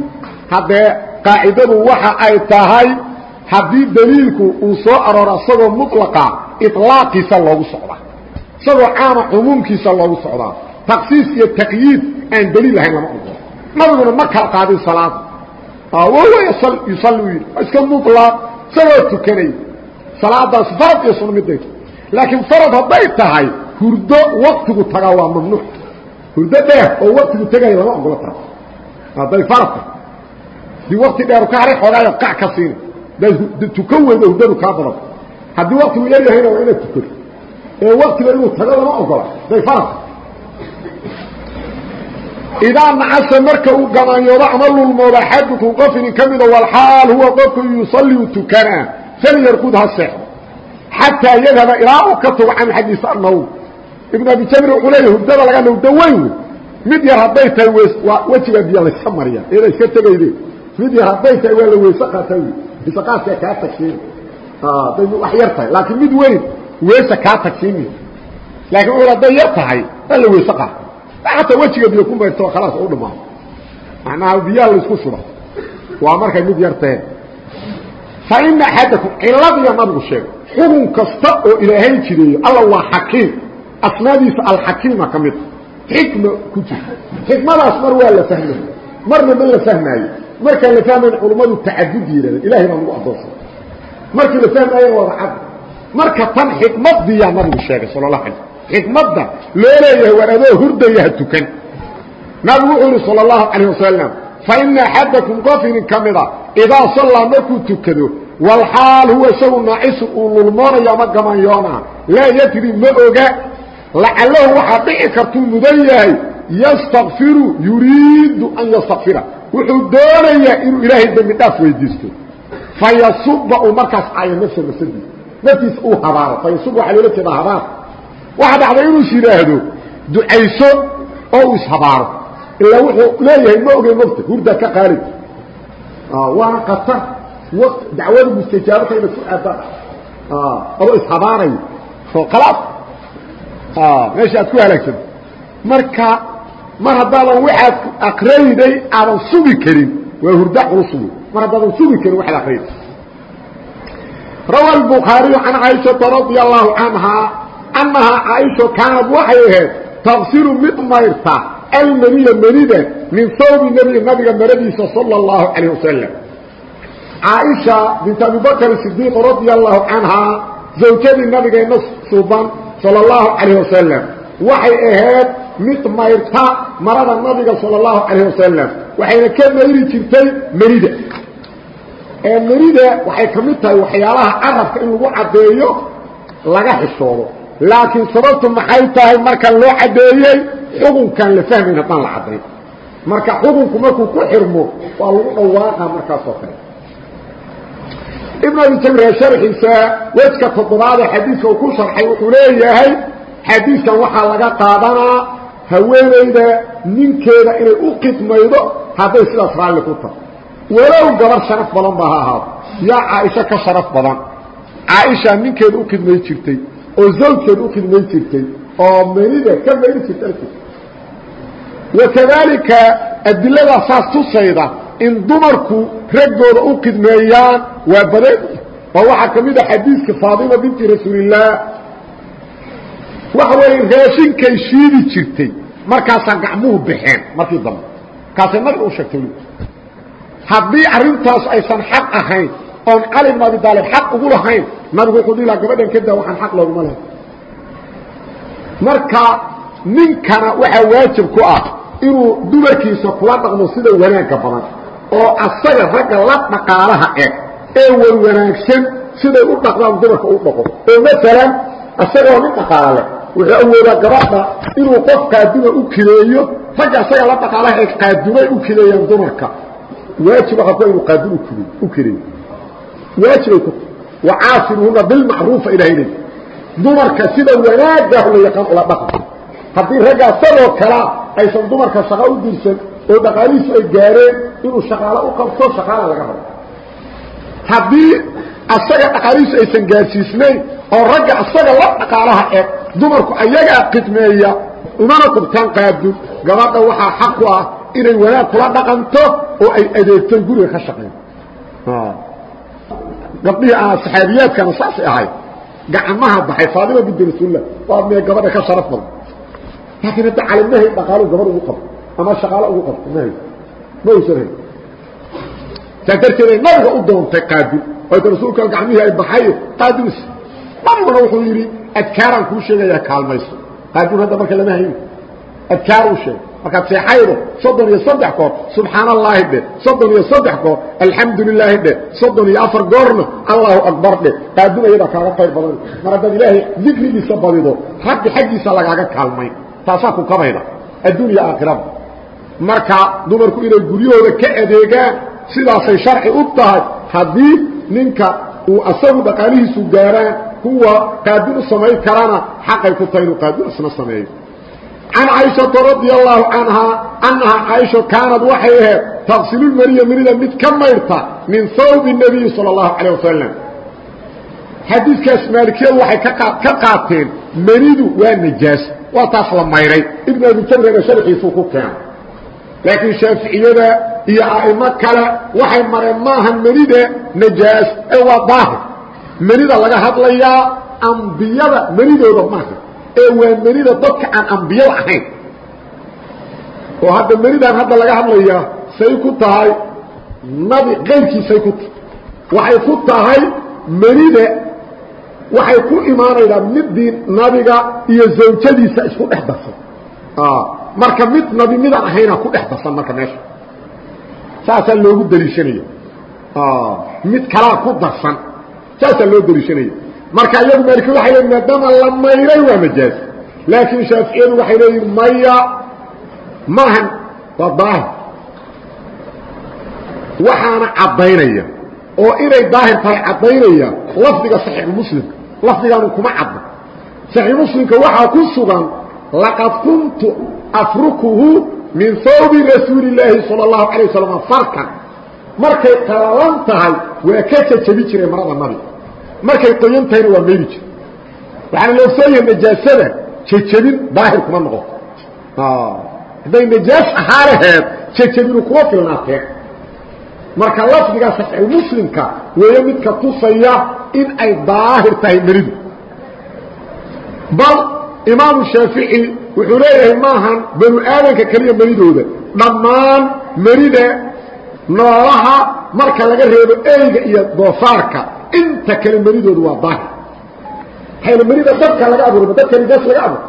haddee qaacidadu waxa ay tahay haddii daliilku uu soo arooro isagoo mulaqa iطlaaqiisa loogu socdaa isagoo caama cumuumkiisa loogu socdaa. Taksiis iyo taqyiid aan daliil lahayn lama ogolo nabiguna ma kala qaadin salaada yidhi iska mulaq isagoo tukanay. Salaadaas farad iyo sunno miday tahay laakiin farad hadday tahay hurdo waktigu tagaa waa mamnuuc. Hurdo dheer oo waktigu tegaya lama ogolo tahay. Hadday farad tahay. Dii wakti dheeru ka haray xoogaayo qac ka siina. Tukan weydo hurdadu kaa badan. Haddii waktigu yar yahayna waa inaad tukato ee waktiga inuu tago lama ogola day farad tahay idaa nacasa marka uu gamaanyoodo ama lulmoodo axadukum qof idin ka mida walxaal huwa qofku yusalliu tukanaa falyarqud ha seexdo xataa yadhaba ilaa uu ka tago can xaggiisa annawm ibn abi jamr wuxuu leeya hurdada laga nawda weyn. Wey mid yar hadday tahay wejigaa biya layska mariya iyada iska tegayde mid yar hadday tahay waa la weyse qaata weyse qaadkaa kaa tagsiin hadday wax yar tahay. Laakiin mid weyn weese kaa tagsiimi laakiin wuxuu hadday yar tahay waa la weyse qaata xataa wejiga biyo ku mayrto khalaas u dhamaado macnaha biyaha laysku shuba waa markay mid yar taheen fa ina axadakum ciladiya nabigu sheegay xukun kasta oo ilaahay jireeyo alla waa xakiim. Asmaadiisa alxakiima ka mida xikma ku jirta xikmadaas mar waa la fahmay. Marna ma la fahmaayo. Markaan la fahmayn culummadu tacadud yidhahdeen ilahay baa nagu addoonsada markii la fahmaayana waaba cad marka tan xikmadiyaa nabigu sheegay sala allah alay xikmadda loo leeyahay war adoo hurdaya ha tukan. Nabigu wuxuu yidhi sala allahu calayh wasalam fa ina axadakum qof idin ka mida idaa sallaa markuu tukado walxaal huwa isagu naacisu uu lulmoonayo ama gamanyoona laa yadri ma oga. Lacalahu waxaa dhici kartuu mudan yahay yastakfiru yuriidu an yastakfira wuxuu doonayaa inuu ilaahay dembi dhaaf weydiisto. Fayasuba uu markaas caayo nafsa nafsadiisa naftiisa uu habaaro fayasuba waxaa loola jeedaa habaar. Waxaa dhacday inuu is yidhaahdo ducayso oo uu ishabaaro ilaa wuxuu leeyahay ma ogey mogta hurdaa ka qaalib waana qatar. Dacwadu mustajaabata inaad ku aadaan adoo ishabaarayo oo khalaas meesha aad ku halaagsanto marka mar haddaadan waxaad akrayday aadan sugi karin. Waa hurda culus. Wey mar haddaadan sugi karin waxaad akrayday rawa الbukhaariyu can caaishaةa radia allahu canhaa annahaa caaisha kaanad waxay ahayd taqsilu mid mayrta almaniya manida min hawbi nebi nabiga maradiisa salى اllahu calayh wasalam caaisha bint abibakr sidiiq radia allahu canhaa zawjadii nabigeenna suuban salى اllahu calayh wasalam waxay ahayd mid mayrta marada nabiga salى اllahu calayh wasalam waxayna ka mayri jirtay manida ee manida waxay ka mid tahay waxyaalaha carabka in lagu caddeeyo laga xishoodo laakiin sababtu maxay tahay marka loo caddeeyey? Xukunkan la fahmayn haddaan la caddayn marka xukunku markuu ku xirmo waa lagu dhawaaqa markaasoo kale. Ibn abi jamre sharxiisa wejka toddobaadee xadiiska uu ku sharxay wuxuu leeyahay xadiiskan waxaa laga qaadanaa haweenayda ninkeeda inay u khidmaydo hadday sidaas raalli ku tahay walow gabar sharaf badan ba ha ahaado. Yaa caaisho ka sharaf badan. Caaisha ninkeeda u khidmay jirtay oo zawjkeeda u khidmay jirtay oo manida ka mayri jirta wakadaalika adiladaa saas tusayda in dumarku raggooda u khidmeeyaan waa badan oo waxaa ka mid a xadiiska faatima binti rasuulillaah waxa weeye raashinkay shiidi jirtay. Markaasaa gacmuhu baxeen markii dambe. Markaasay nabiga u sheegtay haddii arrintaas aysan xaq ahayn oon cali bn abi xaq ugu lahayn nabigu wuxuu dhihi laha gabadhan ka waxaan xaq looguma lahayn. Marka ninkana waxaa waajib ku ah inuu dumarkiisa kula dhaqmo sida wanaagga badan oo asaga ragga la dhaqaalaha eg ee wan wanaagsan siday u dhaqdaan dumarka u dhaqo. Oo maalan isagoo nin dhaqaala leh wuxuu awoodaa gabadha inuu qof qaaduma u kireeyo ragga isaga la dhaqaalaha ay qaadumay u kireeyaan dumarka waajib waxa ku inuu qaadum u kireeyo waajibay ku wacaasiruhuna bilmacruufa ilahay dumarka sida wanaagah la yaqaan ula dhaqan. Haddii raggaa sadoo kalea aysan dumarka shaqo u dirsan oo dhaqaalihiisu ay gaareen inuu shaqaalo u qabto shaqaala laga rabo haddii asaga dhaqaalihiisu aysan gaarsiisnayn oo ragga asaga la dhaqaalaha eg dumarku ayagaa khidmeeya umana qubtaan qaadun gabadha waxaa xaq ku ah inay wanaag kula dhaqanto oo ay adeegto guriga ka shaqeyn gabdhihii a saxaabiyaadkana saasay ahayd. Gacmaha baxay faadima binti rasuullah waa mee gabadha ka sharaf badan. Laakiin hadda calimnahay dhaqaalo gabadh ugu qabto ama shaqaalo ugu qabto ma hay ma uusan hay saa darteeday nabiga u doontay qaadun oyta rasuulka gacmihii ay baxay qaaduns nabiguna wuxuu yidhi adkaaraan kuu sheegayaa kaalmayso. Qaadun hadda marka lama hayn adkaar u sheeg markaad seexaydo soddon iyo saddex goor subxaan allaahi dhe soddon iyo saddex goor alxamdu lilaahi dhe soddon iyo afar goorna allahu akbar dhe qaadun ayadaa kaaga qayr badan. Mar haddaad ilaahay dikrigiisa badido rabbi xaggiisa lagaaga kaalmay. Taasaa ku kabayda adduun iyo aakhirada. Marka dumarku inay guryahooda ka adeegaan sidaasay sharci u tahay haddii ninka uu asagu dhaqaalihiisu gaaraan kuwa qaadun u samayn karana xaqay ku tahay inuu qaadun isna sameeyo can caaishata radia allaahu canhaa annahaa caaisha kaanad waxay ahayd taqsilulmaniya manida mid ka maydhta min hawbi nabiyi sala allahu calayh wasalam xadiiskaas maalikiyadu waxay ka qaateen manidu waa najaas waa taas la maydhay ibnu abi jamrega sharxiisuu ku keena laakiin shaaficiyada iyo a'imo kale waxay mareen maahan manida najaas ee waa daahir. Manida laga hadlayaa ambiyada manidooda maaha ee waa manida dadka aan ambiyada ahayn. Oo hadda manidaan hadda laga hadlayaa say ku tahay nabi qayrkiisay ku tahay waxay ku tahay manida waxay ku imaanaydaa midii nabiga iyo zawjadiisa isku dhex darsan marka mid nabi midaan ahaynaa ku dhex darsan marka meesha. Saasaa loogu daliishanaya mid kalaa ku darsan. Saasaa loo daliishanaya marka iyagu maaliki waxay leeyiin maadaama la mayray waa majaaz. Laakiin shaaficiyadu waxay leeyihiin maya maahan waa daahir. Waxaana caddaynaya oo inay daahir tahay caddaynaya lafdiga saxiixu muslimka lafdigaanu kuma cadda. Saxiix muslimka waxaa ku sugan laqad kuntu afrukuhu min hawbi rasuuli illaahi sala allahu calay wasalam farkan. Markay qalalan tahay waa ka jajabi jiray marada nabi markay qoyan tahayna waa mayri jir. Waxaana la ogsoonyaha najaasada jejebin daahir kuma noqoto hadday najaas ahaa laheed jejebinu kuma filnaateen marka lafdiga saxiixulmuslimka weeye midka tusaya in ay daahir tahay meridu. Bal imaamu shaafici wuxuu leeyahay maahan banu aadanka keliya meridooda. Dhammaan merida noolaha marka laga reebo eyga iyo doofaarka inta kale meridoodu waa daahir. Hayla merida dadka laga abuurma dadka nijaas laga abuuro?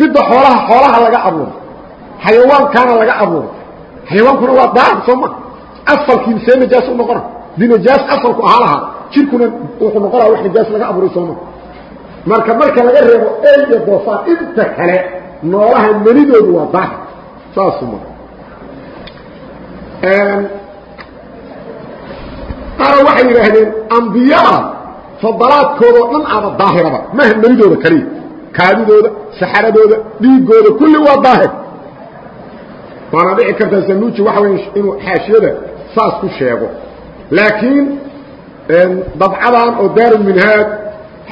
Midda xoolaha xoolaha laga abuuro. Xayawaankaana laga abuuro. Xayawaankuna waa daahir soo ma? Asalkii see najaas u noqona. Di najaas asalku ahaa lahaa jirkuna wuxuu noqonaa wax najaas laga abuuray sooma marka marka laga reebo ey iyo doofaar inta kale noolaha meridoodu waa daahir. Saasu ma qaara waxay yidhaahdeen ambiyada fadalaadkoodao dhan aba daahiraba maaha meridooda kaliya kaadidooda saxaradooda dhiigooda kulli waa daahir. Waana dhici kartaa sanuuji waxa wey inuu xaashiyada saas ku sheego. Laakiin dabcadan oo daaruminhaaj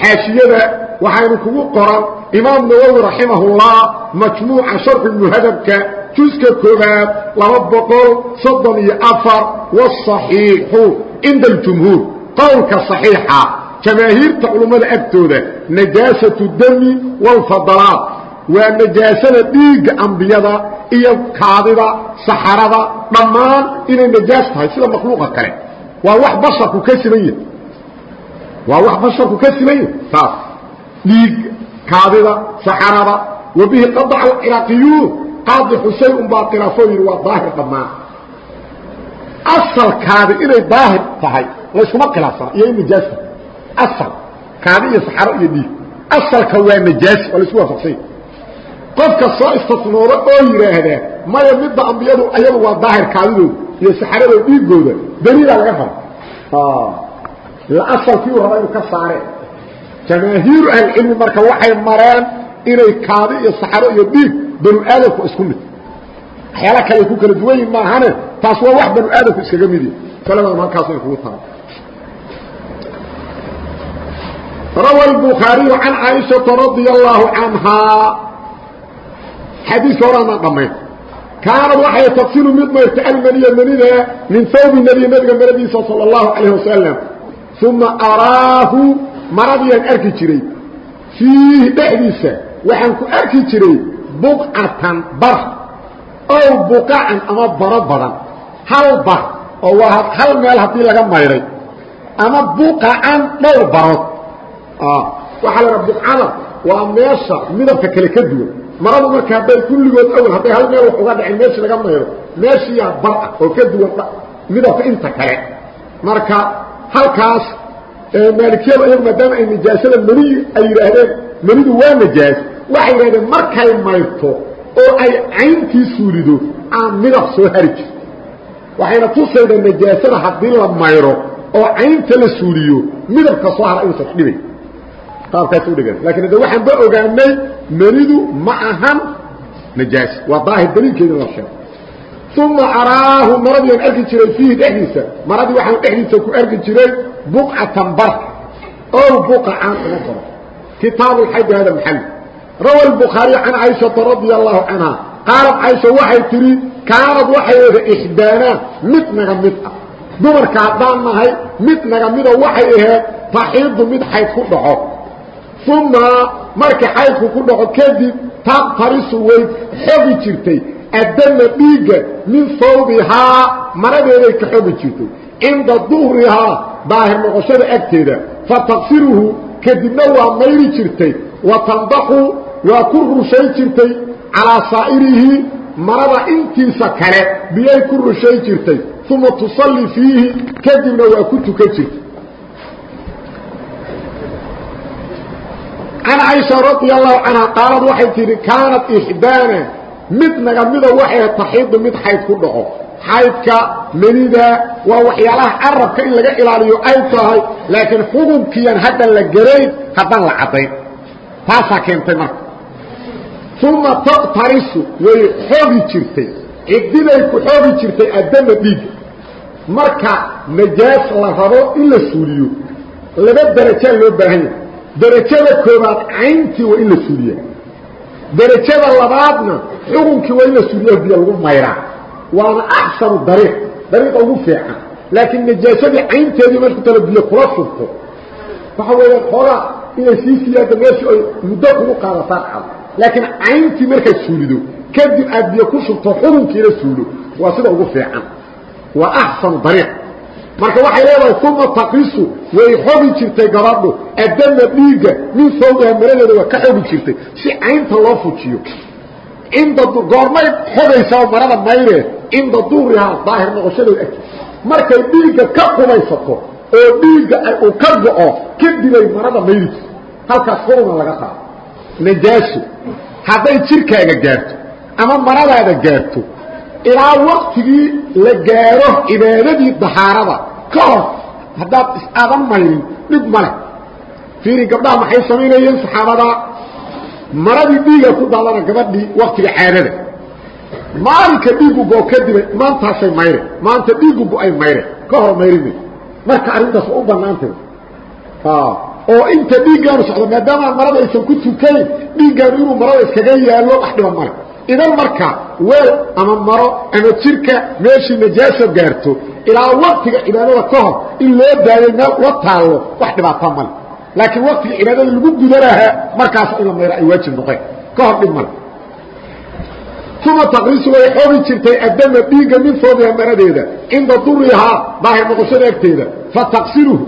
xaashiyada waxaynu kugu qoran imaam nawowi raximahullah majmuuca sharxu muhadabka juska koobaad laba boqol soddon iyo afar wاصaxiixu cinda اljumhuur qowlka صaxiixa jamaahiirta culummada agtooda najaasatu dami wاlfadalaat waa najaasada dhiigga ambiyada iyo kaadida saxarada dhammaan inay najaas tahay sida makhluuqa kale waa wax basharku ka siman yahay waa wax basharku ka siman yahay taas dhiig kaadida saxarada wa bihi qadaca alciraaqiyuun qaadi xuseyn unbaa khilaafoo yidhi waa daahir dhammaan asalkaadi inay daahir tahay layskuma khilaafsana iyo in najaas tahay asal kaadi iyo saxaro iyo dhiig. Asalka waa najaasi waa la isku waafaqsanya. Qofka soo istisnooda oo yidhaahdaa maya midda ambiyadu ayadu waa daahir kaadidooda iyo saxaradooda dhiigooda daliilaa laga raba asalkii u raba inuu ka saare. Jamaahiiru ahlicilmi marka waxay mareen inay kaadi iyo saxaro iyo dhiig banu aadamku isku mid waxyaala kale ku kala duwan yihin maahane taas waa wax banu aadamku iskaga mid yahi saladan halkaas ay kugu tahay rawa الbukhaariyu can caaishaةa radia allahu canhaa xadiiska horaanaan dhammayn kaanad waxay taqsilu mid mayrta almaniya manida min hawbi nebiy nabiga maradiisa salى اllahu calayh wasalam uma araahu maradiyaan arki jiray fiihi dhexdiisa waxaan ku arki jiray buqcatan bar ow buqacan ama baro badan. Hal bar oo waa hal meel haddii laga mayray. Ama buqacan dhowr barood. Waxaa la dhaha buqcada waa meesha midabka kale ka duwan. Maradu marka hadday kulligood awel hadday hal meel wax uga dhacin meeshii laga mayro meeshiiyaa bar ah oo ka duwan midabka inta kale. Marka halkaas maalikiyadu iyagu maadaama ay nijaasada meniyi ay yidhaahdeen menidu waa najaas waxay yidhahdeen markay mayrto oo ay cayntii suulido aan midab soo hari jir waxayna tusayda najaasada haddii la mayro oo caynta la suuliyo midabka soo hara inuusan dhibay qaabkaas u dhigan laakiin hadda waxaan ba ogaanay menidu ma ahan najaas waa daahir daliilkeeda la sheego uma araahu maradiiaan arki jiray fiihi dhexdiisa. Maradii waxaan dhexdiisa ku arki jiray buqcatan bar ow buqacan uma baro kitaabu lxaji hada maxal rawa الbukhaariي can caiشhaةa radia allahu canha qaalad caiشha waxay tihi kaanad waxay eda ixdaanaa mid naga mid ah dumarka haddaan nahay mid naga mida waxay ahayd taxiidu mid xayd ku dhaco uma markii xaydku ku dhaco kadib taqtarisu way xogi jirtay addama dhiigga min sawbihaa maradeeday ka xogi jirtay cinda duhrihaa daahir noqoshada agteeda fataqsiruhu kadibna waa mayri jirtay wa tandaxu waa ku rushay jirtay calaa saa'irihi marada intiisa kale biyay ku rushay jirtay uma tusalli fiihi kadibna waa ku tukan jirtay. Can caiشha radi allahu canha qaalad waxay tihi kaanat ixdaana mid naga mida waxay taxiidu mid xayd ku dhaco. Xaydka menida waa waxyaalaha carabka in laga ilaaliyo ay tahay laakiin xukunkiian haddan la garayn haddaan la caddayn taasaa keentay marka. Uma taqtarisu way xoogi jirtay. Ciddibay ku xoogi jirtay addama dhiigga marka najaas la rabo in la suuliyo laba darajaa loo baahan yahay. Darajada koobaad cayntii waa in la suuliya darajada labaadna xukunkii waa in la suuliya biyo lagu mayraa. Waana axsanu dariiq dariiqa ugu fiican. Laakiin najaasadii caynteedii marku tala biyo kula shubto. Waxa weeyaan xoogaa inay sii siyaada meeshii ay muddo kugu qaadataan cad. Laakiin cayntii markaad suulido kadib aad biyo ku shubto xukunkiina suulo. Waa sida ugu fiican. Waa axsanu dariiq. Marka waxay leedahay uma taqisu way xogi jirtay gabadhu. Addama dhiigga min sawbiha maradeeda waa ka xogi jirtay. Si caynta loo fujiyo. Inda goormay xogaysaa marada mayree cinda duhrihaa daahir noqoshadeeda agti markay dhiigga ka qubaysato oo dhiigga uu ka go'o kadibay marada jirto halkaas xuguna laga qaado najaaso hadday jirkaaga gaarto ama maradaada gaarto ilaa waktigii la gaaro cibaadadii dahaarada ka hor haddaad is-aadan mayrin dhib ma leh. Fiiri gabdhaha maxay samaynayeen saxaabada? Maradii dhiiga ku daadana gabadhii waktiga caadada. Maalinka dhiigu go kadibay maantaasay mayre maanta dhiigu go'ay mayre ka hor mayrina marka arrintaas waa u bannaantay. Oo inta dhiiggaanu socdo maadaama marada aysan ku tukayn dhiiggaanu inuu marada iskaga yaallo wax dhiba male. Idan marka weel ama maro ama jirka meeshii najaaso gaarto ilaa waktiga cibaadada ka hor in loo daayo meel la taallo wax dhibaata male. Laakiin waktiga cibaadada lagu gudanahaa markaas in la mayro ay waajib noqeen. Ka hor dhib male uma taqriisu way xoogi jirtay addama dhiigga min foobiha maradeeda cinda durihaa daahir noqoshada agteeda fataqsiluhu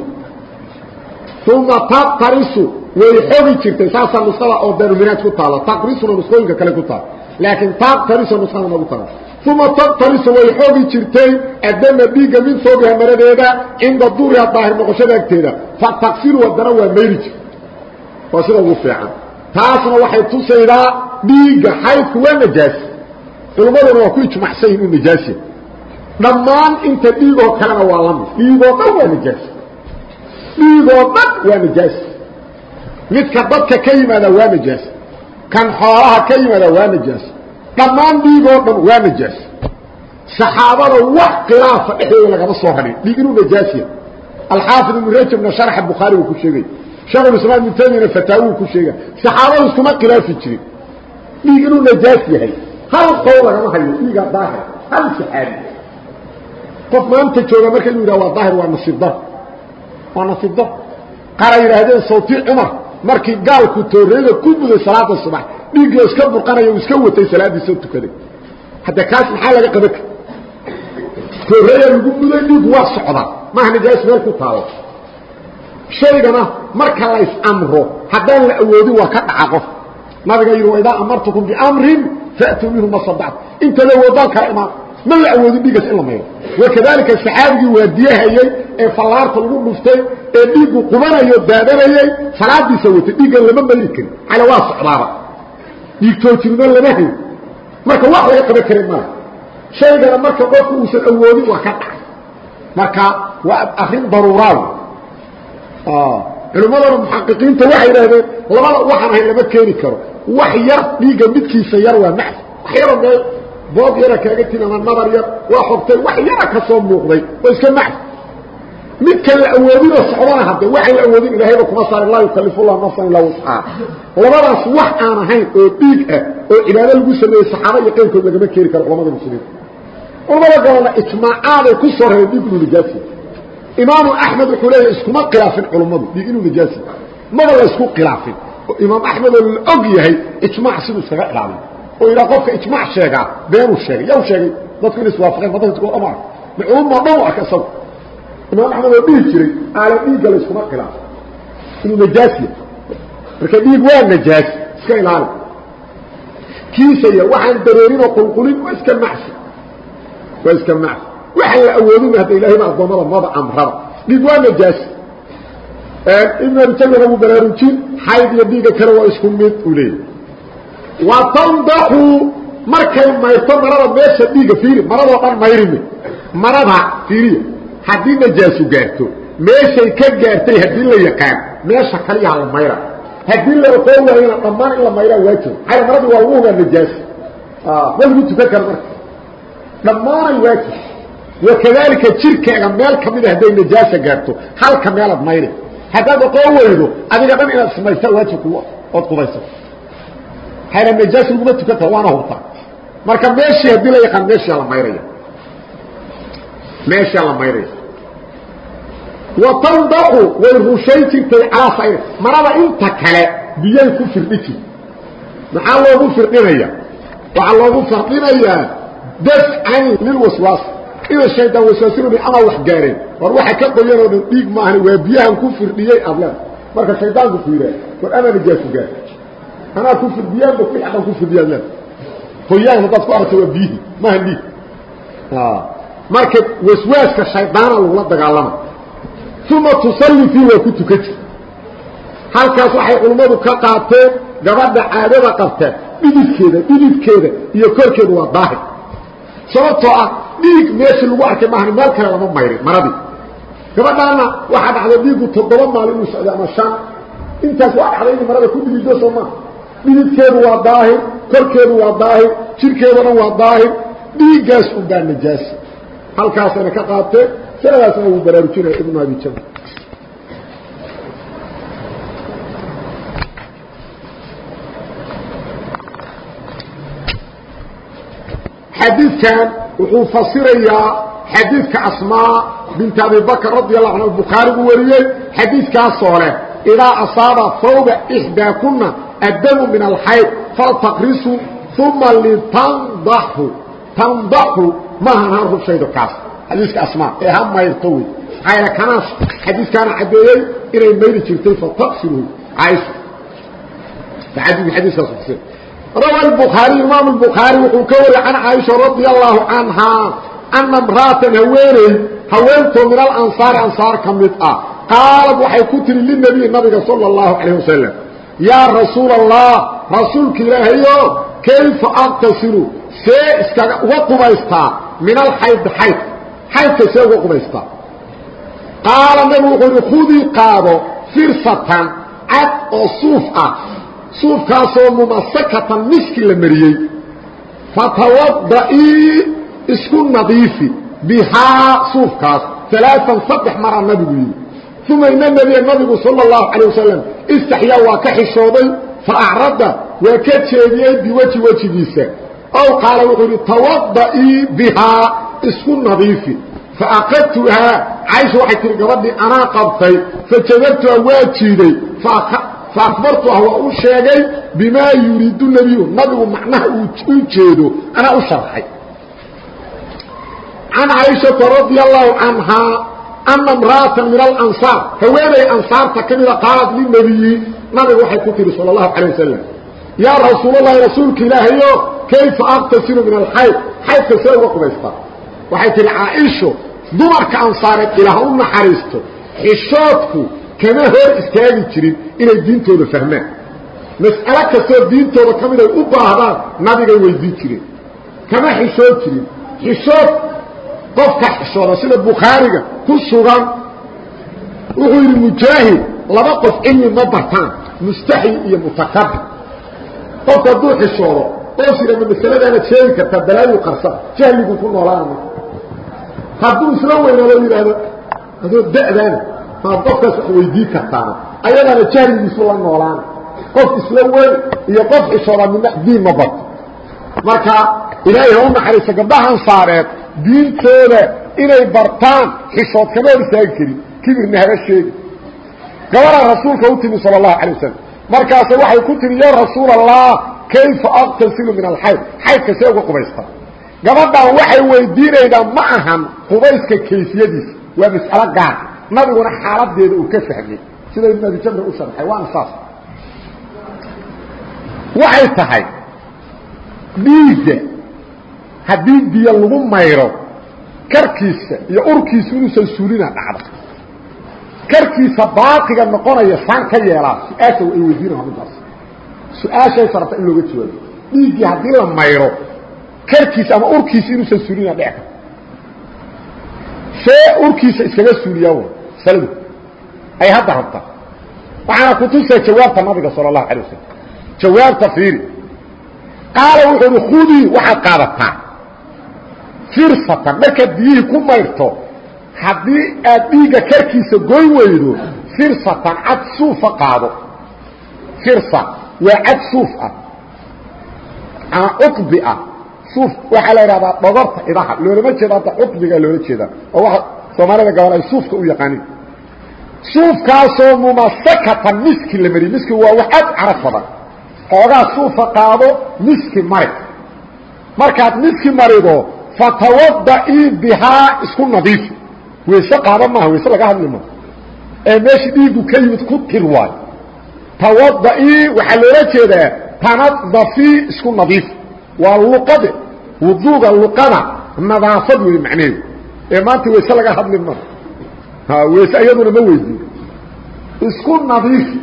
uma taqtarisu way xoogi jirtay saasaa nusada oo daaruminaaj ku taalo taqrisuna nusqooyinka kale ku taalo laakiin taqtarisu nusada nagu taalo uma taqtarisu way xoogi jirtay addama dhiigga min foobiha maradeeda cinda durihaa daahir noqoshada agteeda fataqsilu haddana waa mayri jirta waa sida ugu fiican taasna waxay tusaydaa dhiigga xaydku waa najaas culummaduna waa ku ijmacsan yihiin uu najaasiya dhammaan inta dhiigoo kalena waa la mid dhiigoo dhan waa najaas dhiigoo dhan waa najaas midka dadka ka yimaada waa najaas kan xoolaha ka yimaada waa najaas dhammaan dhiigoo dhan waa najaas saxaabada wax khilaafa dhexdooda lagama soo hadhin dhiig inuu najaasiya alxaafid ibnu rajabna sharxa bukhaari uu ku sheegay. Sheekhulislaam ibnu taymiyana fataawu ku sheega saxaabadu iskuma khilaafi jirin. Dhiig inuu najaas yahay hal qowl lagama hayo dhiiga daahir hal saxaabi qof maanta jooga marka inuu yidhah waa daahir waa nasiib dar waa nasiib dar qaara yidhaahdeen sawti cumar markii gaalku tooreeda ku muday salaada subax dhiiggii iska burqanaya uu iska watay salaadiisoo tukaday. Hadda kaas maxaa laga qaban kara tooreeya lagu muday dhiigu waa socdaa maaha najaas meel ku taalo. Shaygana marka lays amro haddaan la awoodin waa ka dhaca qof. Nabiga yidhi wa idaa amartukum biamrin faatuu minhu ma sadactu intada awoodaan kala imaan ma la awoodin dhiigaas in la mayro wakadaalika saxaabigii waadiyahayey ee fallaarta lagu dhuftay ee dhiiggu qubanayo daadanayey salaadiisa watay dhiiggan lama mayri karin cala waa socdaaba dhiig toojinimo lama hayo marka wax laga qaban karin maaha shaygana marka qofku uusan awoodin waa ka dhacay marka waa arrin daruuraad culimmadana muxaqiqiinta waxay idhaahdeen labada waxaan ahayn lama keeni karo wax yar dhiigga midkiisa yar waa macsi wax yaroo meel bood yara kaaga tin ama nabar yar waa xogtay. Wax yara ka soo muuqday oo iska macsi midkan la awoodinoo socdana hadde waxaan la awoodin ilaahayba kuma saarin. Laa yukalifu llahu nafsan ilaa wuscaha labadaas wax aan ahayn oo dhiig ah oo cibaado lagu sameeyey saxaaba iyo qeyrkood lagama keeni karo culamada muslimiinta culamada galana ijmaacaaday ku soo reebeen dhiig inuu nijaasi imaamu axmed wuxuu leeyahay iskuma khilaafin culummadu dhiig inuu nijaasi maba la isku khilaafin imaam axmed oo la og yahay ijmaac siduu iskaga ilaaliyo oo yidhaha qofka ijmaac sheegaa beenuu sheegay yaw sheegay dadku inay iswaafaqeen madahadku oma ark ma culummoo dhan u arka isagu. Imaam axmed oo dhihi jiray aala dhiigga la iskuma khilaafin inuu najaasiya marka dhiig waa najaasi iska ilaali kiisaya waxaan dareerinoo qulqulin waa iska macsi. Waa iska macsi. Waxaan la awoodina hadda ilahay ba addoommada maba amraba. Dhiig waa najaasi ibn abijallana wuu baraarujin xayd iyo dhiigga kale waa isku mid uu leeyahy wa tandaxu markay mayrto marada meesha dhiigga fiiri maradoo dhan mayrime marada fiiriya haddii najaasu gaarto meeshay ka gaartay haddii la yaqaan meesha kaliyaha la mayra. Haddii la oqoo waayana dhammaan in la mayraa waajib maxaa maradii waa lagu hugaa najaasi ma lagu tukan kara marka. Dhammaanay waajib wakadaalika jirkaaga meel ka mida hadday najaasa gaarto halka meelaad mayri haddaad oqoo weydo adiga dhan inaad ismaysaa waajib ood qubaysa hayla najaas laguma tukan karo waana hurtaa marka meeshii haddii la yaqaan meeshaa la mayraya. Meeshaa la mayraya. Wa tandaxu way rushay jirtay calaa sayr marada inta kale biyay ku firdhi jirta maxaa loogu firdhinaya? Waxaa loogu firdhinayaa dafcan lilwaswaas ina shaydaan waswaasinoni ama wax gaareen. War waxa ka qoyan oo dhan dhiig maahan waa biyahan ku firdhiyey adle marka shaydaanku ku yidhaah war ama najaasu gaar. Anaa ku firdiyaanba ku aqan ku firdiya adle qoyaan haddaad ku aragto waa biyihii maahan dhiig marka waswaaska shaydaana lagula dagaalama. Uma tusalli fii waa ku tukan jir. Halkaas waxay culummadu ka qaateen gabadha caadada qabta dhididkeeda dhididkeeda iyo korkeeda waa daahir. Sababtoo ah dhiig meeshii lagu arkay maahan meel kale lama mayrin maradii gabadhaana waxaa dhacday dhiigu toddoba maalin inuu socday ama shan. Intaas waa dhacday inay marada ku dhidido soo maa dhididkeedu waa daahir korkeedu waa daahir jirkeedu dhan waa daahir. Dhiiggaas unbaa najaasi. Halkaasayna ka qaateen sanadaasna wuu baraarujinaya ibnu abi jabr xadiidkan wuxuu fasirayaa xadiidka asmaa binti abi bakr radi allahu anhu bukhaarigu wariyey xadiidkaasoo leh idaa asaaba fawba ixdaakuna addamu min alxayd faltaqrisu uma litandaxu tandaxu maahan han rubshaydo kaas. Xadiiska asmaa ee ha mayrto wey maxaa kanaas xadiiskaana caddeeyey inay mayri jirtay fataqsilu caaisha. Xadiiskaas fasir rawa lbukhaariy imaamu lbukhaari wuxuu ka wariyey can caaisha radia allaahu canhaa ana mraatan haweeney haweentoo min alansaari ansaar ka mid ah qaalad waxay ku tihi linabiyi nabiga sala allahu calayh wasalam yaa rasuula allah rasuulka ilaahayo kayfa aqtasilu see iskaga uga qubaystaa min alxayd xayd xaydka see uga qubaystaa qaala nabigu wuxuu yidhi khudii qaado firsatan cad oo suuf ah suufkaasoo mumasakatan miski la mariyey. Fatawadaii isku nadiifi bihaa suufkaas alaaan saddex maraa nabigu yidhi. Uma ina nebiya nabigu sala اllahu calay wasalam istaxyaa waa ka xishooday faacradda waa ka jeediyey biweji wejigiisa ow qaala wuxuu yidhi tawada'ii bihaa isku nadiifi. Faakadtuhaa caysha waxay tihi gabadhii anaa qabtay. Fajadabtuha waa jiiday faakbartuha waa u sheegay bimaa yuriidu nebiyu nabigu macnaha u jeedo. Anaa u sharxay. Can caaishata radia allahu canhaa ana imra'atan min alansaar. Haweenay ansaarta ka mida qaalad linebiyi nabiga waxay ku tihi sala allahu calay wasalam yaa rasuulalahi rasuulka ilaahayo kayfa aqtasilu min alxayd xaydka see uga qubaystaa waxay tihi caaisho dumarka ansaareed ilaah u naxariisto xishoodku kama hor istaagi jirin inay diintooda fahmaan mas'alo kastoo diintooda ka mid ay u baahdaan nabigay weydiin jireen kama xishood jirin. Xishood qofka xishooda sida bukhaariga ku sugan wuxuu yidhi mujaahid laba qof cilmi ma bartaan mustaxyi iyo mutakabir qofku hadduu xishoodo oos yidha ma masaladaanaad sheegi kartaa balaayu qarsa jahligu ku noolaana hadduu isla weynaado yidhaahdo adoo da'daana maad qofkaas wax weydii kartaana ayadaana jahligiisu la noolaana qof isla weyn iyo qof xishooda midna diin ma barto marka ilaahay ha u naxariista gabdhahan saareed diintooda inay bartaan xishood kama hor istaagi karin kibirna haga sheegi. Gabaraa rasuulka u timi sala allahu calay wasalam markaase waxay ku tihi ya rasuul allah kayfa aqtasilu min alxayd xaydka see uga qubaystaa gabadhan waxay weydiinaydaa ma ahan qubayska kayfiyadiisa. Waa mas'alo gaar nabiguna xaaladeeda uu ka fahmay. Sida ibn abi jamr u sharxay waana saas. Waxay tahay dhiigga haddii biyo lagu mayro karkiisa iyo urkiisa inuusan suulina dhacdo. Karkiisa baaqiga noqonaya saan ka yeelaa su'aasha ay weydiinaa midaas su'aashay sarabta in looga jawaabo dhiiggii haddii la mayro karkiisa ama urkiisa inuusan suulina dhec see urkiisa iskaga suuliyaa saladu ay hadda rabta waxaana kutusaa jawaabta nabiga sala allahu alay wasalam jawaabta fiiri. Qaala wuxuu uhi khudii waxaad qaadataa. Firsatan markaad biyihii ku mayrto haddii aad dhiigga karkiisa goy weydo firsatan cad suufa qaado. Firsa waa cad suuf ah. Ama cuqbi ah. Suuf waxaa la idhahdaa dhogorta idaha. Loolama jeeda hadda cuqbiga loola jeedaa. Oo waa soomaalida gabal ay suufka u yaqaaniin suufkaasoo mumasakatan miski la mariy miski waa wax aad carab badan. Xoogaa suufa qaado miski mari markaad miski marido fatawadaii bihaa isku nadiifi weyse qaada maaha weyse laga hadli maaha. Ee meeshii dhiigu ka yimid ku tir waayo tawadaii waxaa loola jeedaa tanadafii isku nadiif. Waa luqade wuduuga luqada nadaafad wey macnaheedu ee maanta weyse laga hadli maaha weyse iyaduna ma weydiin isku nadiifi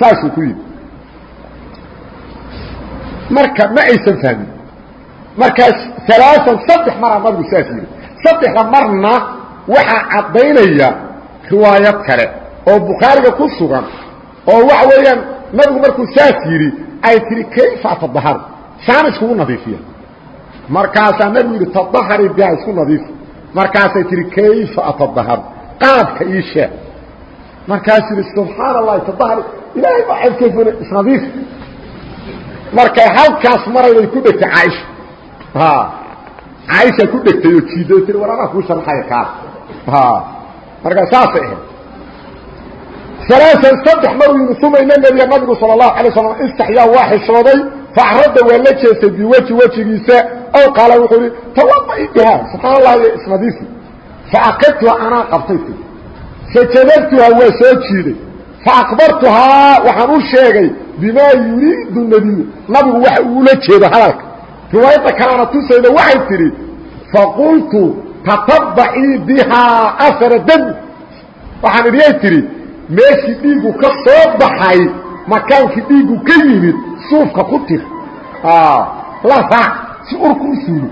saasuu ku yidhi. Marka ma aysan fahmin. Markaas alaaan saddex maraa nabigu saas yidhi. Saddexda marna waxaa caddaynaya riwaayad kale oo bukhaariga ku sugan oo waxa weeyaan nabigu markuu saas yidhi ay tihi kayfa atadaharu saan iskugu nadiifiya markaasaa nabigu yidhi tadahari biha isku nadiifi markaasay tihi kayfa atadaharu qaabka ii sheeg. Markaasuu yidhi subxaan allahi tadahari ilaahay baa ceebkeefuna isnadiif markay halkaas marayday ku dhegtay caaisha. Caaisha ku dhegtay oo jiiday tii war anaa kuu sharxaya kaas markaa saasay ahayd. Alaasan saddex maruu yimi uma ina nebiya nabigu sala allahu alay slam istaxyaa waa xishooday facradda waa la jeestay biweji wejigiisa ow qaala wuxuu ihi tawada'i biha subxaan allah iyo isnadiifi faakadtuha anaa qabtay ti fajadabtuha waa soo jiiday faakbartuhaa waxaan u sheegay bimaa yuriidu nebiyu nabigu waxa uu ula hadalka riwaayadda kalena tusayda waxay tidhi faqultu tatabacii bihaa afara dami waxaan idiyay tidhi meeshii dhiiggu ka soo baxay makaankii dhiiggu ka yimid suufka ku tir la raac si urku u suulo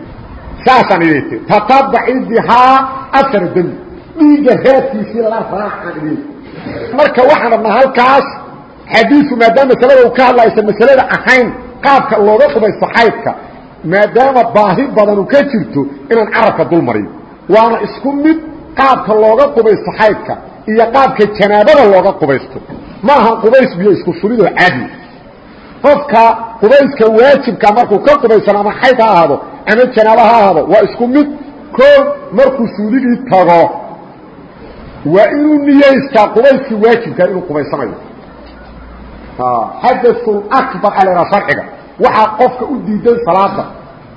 saasaan idin tatabaci bihaa asar dami dhiigga raadkiisii la raacaan idin marka waxaan rabnaa halkaas xadiiu maadaama masalada uu ka hadlaysa masalada ahayn qaabka looga qubaysto xaydka maadaama baahi badanu ka jirto inaan carabka dul mariyo waana isku mid qaabka looga qubaysto xaydka iyo qaabka janaabada looga qubaysto ma aha qubays biyo isku shubidoo caadi qofka qubayska waajibka markuu ka qubaysan ama xayd ha ahaado ama janaabo ha ahaado waa isku mid. Koo markuu suuligii tago waa inuu niyeystaa qubayskii waajibka inuu qubaysanayo. Xadaثun akbar alera sharciga waxaa qofka u diidan salaada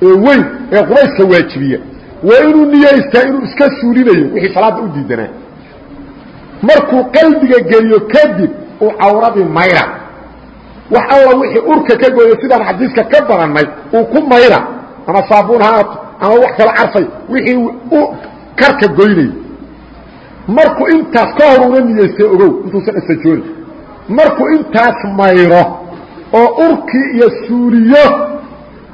ee weyn ee qubayska waajibiya waa inuu niyeystaa inuu iska suulinayo wixii salaada u diidanaa markuu qalbiga geliyo kadib uu cawradii mayra. Wax alla wixii urka ka gooyo sidaan xadiiska ka badannay uu ku mayra ama saabuun haato ama wax kalo carfay wixii u karka goynay markuu intaas ka hor una niyeystay ogow intuusan isajooni markuu intaas mayro oo urkii iyo suuliyo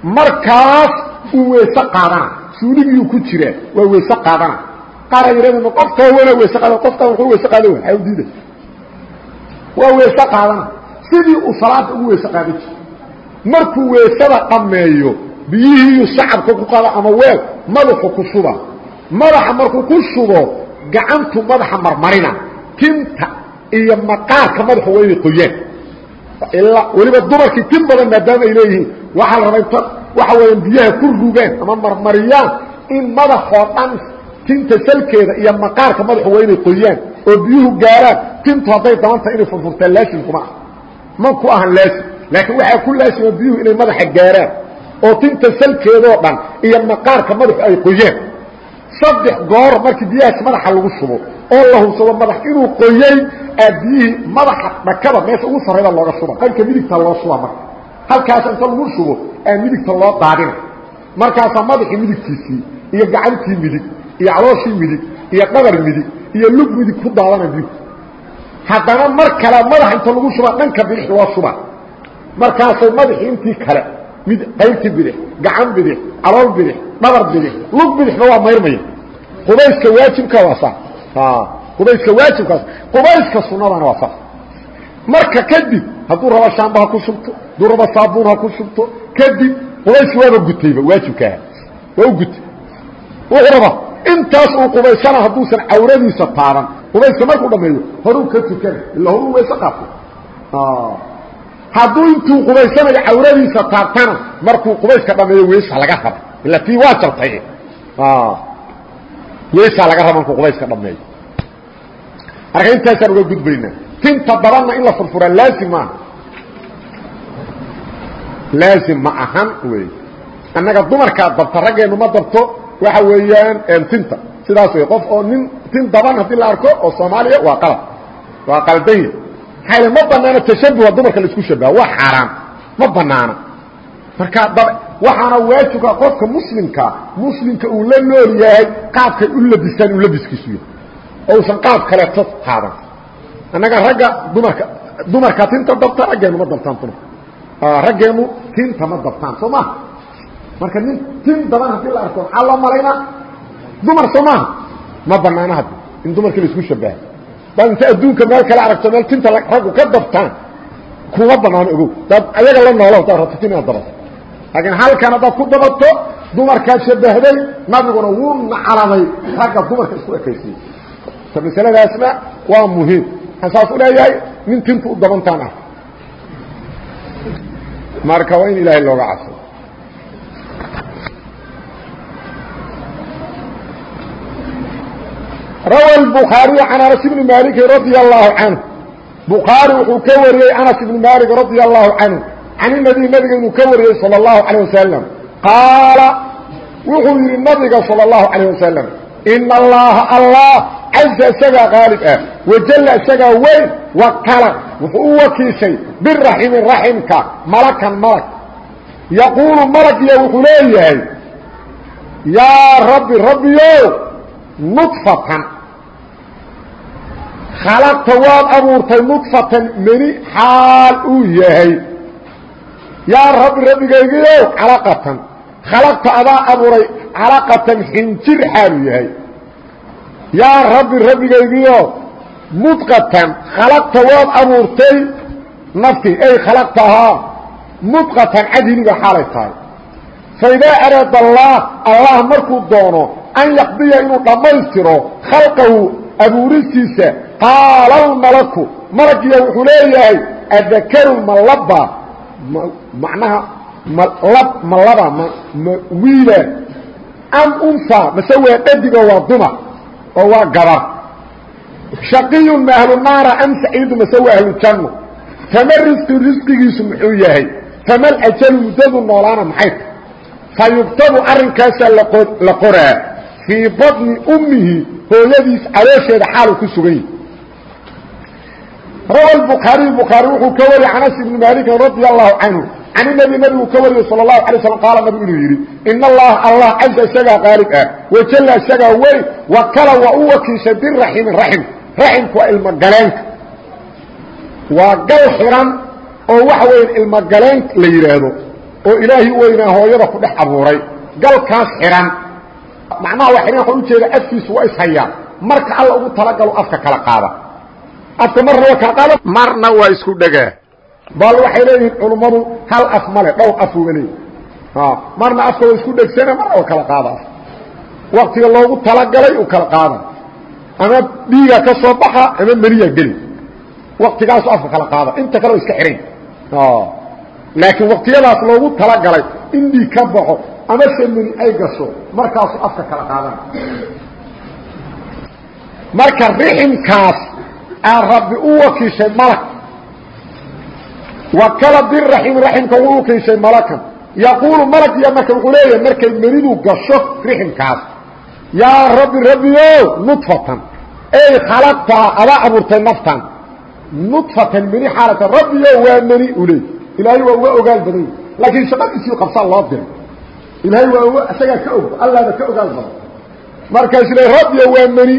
markaas uu weyse qaadana. Suuligiiu ku jiraa waa weyse qaadana. Qaara yidhahdeen qofka wana weyse qaada qofka wuxuu weyse qaada way xaw diiday. Waa weyse qaadana. Sidii uu salaada ugu weyse qaadan jiray markuu weysada dhammeeyo biyihiiyu sacabka ku qaado ama weel madaxu ku shuba. Madaxa markuu ku shubo gacantu madaxa marmarina. Tinta iyo maqaarka madaxu waa inay qoyaan. Ilaa weliba dumarkii tin badan maadaama ay leeyihiin waxaa la inta waxa weeyaan biyaha ku rugaan ama marmariyaan in madaxoo dhan tinta salkeeda iyo maqaarka madaxu waa inay qoyaan oo biyuhu gaaraan. Tintu hadday dabantahay inay furfurtaan laasim kuma ah ma ku ahan laasim laakiin waxaa ku laasima biyuhu inay madaxa gaaraan oo tinta salkeedoo dhan iyo maqaarka madaxu ay qoyaan saddex goor markii biyahaas madaxa lagu shubo oo la hubsado madax inuu qoyey aa biyihii madaxa dhakada meesha ugu sarrayda looga shuba dhanka midigta loo shuba marka. Halkaas inta lagu shubo aa midigta loo daadina markaasaa madaxii midigtiisii iyo gacantii midig iyo calooshii midig iyo dhabar midig iyo lug midig ku daadana biyuhu. Haddana mar kale madaxa inta lagu shuba dhanka bidix loo shuba. Markaasay madaxii intii kale mid qaybtii bidix gacan bidix calool bidix dhabar bidix lug bidixna waa mayrmaya. Qubayska waajibka waa saa qubayska waajibkaas qubayska sunadana waa saas marka kadib hadduu rabo shaamba ha ku shubto hadduu rabo saabuun ha ku shubto kadib qubayski waaba gutayba waajibkaaha waa u gutay wuxuu raba intaas uu qubaysana hadduusan cawradiisa taaban qubayska markuu dhameeyo horuu ka tukana ila horuu wayse qaatay hadduu intuu qubaysanayo cawradiisa taabtana markuu qubayska dhameeyo weysa laga raba ila tii waa jabtay weysaa laga raba markuu qubayska dhameeyo. Marka intaasaan uga gudbaynaa tinta dabanna in la furfuraa laazim maaha laazim ma ahan wey annaga dumarkaa dabta raggeennu ma dabto waxa weeyaan tinta. Sidaas wey qof oo nin tin daban haddii la arko oo soomaaliya waa qalab. Waa qaldanya maxaa ma banaana tashabuha dumarka la isku shabaha waa xaaraan ma banaana marka waxaana waajibka qofka muslimka muslimka uu la nool yahay qaabkay u labistaan uu labiskiisu yahay. Ousan qaab kaleeto qaadan. Annaga ragga dumarka dumarka tinta dabta raggeenu ma dabtaan dumar raggeenu tinta ma dabtaan soo maha marka nin tin daban haddii la arko maxaa loo malaynaa dumar soo maaha. Ma banaana haddi in dumarkii la isku shabaha daad inta adduunka meel kale aragto meel tinta raggu ka dabtaan kuma banaano ogow. Daad ayaga la noolo hadaad rabto tin inaad dabato. Laakiin halkan haddaad ku dabato dumarkaad shabahday nabiguna wuu nacaladay ragga dumarka isku ekaysiye ta masaladaasna waa muhiim. Waxaan saas u leeyahay nin tinta u dabantaan ah. Marka waa in ilaahay looga cabso rawa الbخaariي can anas bni maliki radي الlahu canه bukhaari wuxuu ka wariyey anas ibni malik radي الlahu canhu can الnabiy nabiga inuu ka wariyey salى الlahu عalيه wasalam qaala wuxuu yidhi nabiga salى الlahu عalيه wasalam ina allaha allah caza isagaa qaalib ah wajalla isagaa weyn wakala wuxuu u wakiishay biraximi raximka malakan malag yaquulu malagiya wuxuu leeyahay yaa rabbi rabbiyo nudfatan khalaqta waad abuurtay nudfatan meni xaal uu yahay. Yaa rabbi rabbigaygiiow calaqatan khalaqta adaa abuuray calaqatan xinjir xaaluu yahay. Yaa rabbi rabbigaygiio mudqatan khalaqta waad abuurtay naftii ay khalaqtahaa mudqatan cadhiliba xaalay tahay. Faidaa araada allah allah markuu doono an yaqdiya inuu dhammaystiro khalqahu abuuristiisa qaala almalaku malagiya wuxuu leeyahay adakaru ma laba macnaha ma laba ma wiila am unsa mase waa dhadigo waa dumar oo waa gabar shaqiyun ma ahlu naara am saciidu mase waa ahlu janno fama risqi risqigiisu muxuu yahay fama lajalu muddadu noolaana maxay ta fa yugtabu arrinkaasaa la qoraa fii badni ummihi hooyadiis caloosheeda xaaluu ku sugan yahi rawa bukhaariy bukhaari wuxuu ka wariyey can anas ibni maalikin radia allahu canhu can inabi nabigu ka wariyey sal اlahu alay slam qaala nabigu inuu yidhi in allaha allah caza isagaa qaalib ah wajalla isagaa weli wakala waa u wakiishay biraximi raxim raximku waa ilmogaleenka waa gal xihan oo waxa weya ilmogaleen la yidhaahdo oo ilaahi weynaa hooyada ku dhex abuuray galkaas xihan macnaha waa xihan waxaa ujeeda afkiisu waa ishayaan marka alla ugu talagalo afka kala qaada afka marna waa kala qaada marna waa isku dhegaa bal waxay leeyihiin culummadu hal af male dhowr af uga leeyi marna afka waa isku dhegsana marna waa kala qaada. Waktiga loogu talagalay u kala qaada. Ama dhiiga ka soo baxa ama meniya geli. Waktigaasu afka kala qaada inta kale o iska xidhan laakiin waktiyadaas loogu talagalay in dhiig ka baxo ama se meni ay gasho markaasu afka kala qaadana marka riximkaas aan rabbi u wakiishay malag wakala biraxim raximka wuu ukiishay malakan. Yaquulu malagya marka wuxuu leeyahay markay menidu gasho riximkaas yaa rabbi rabbio nudfatan ey khalaqtaa adaa abuurtay naftan. Nudfatan meni xaalata rabbio waa meni u leey ilaahay waa uga ogaal badanya laakiin shaqadiisii qabsaa loo diray. Ilaahay waa isagaa ka og allaaba ka ogaal badan markaasu le rabbio waa meni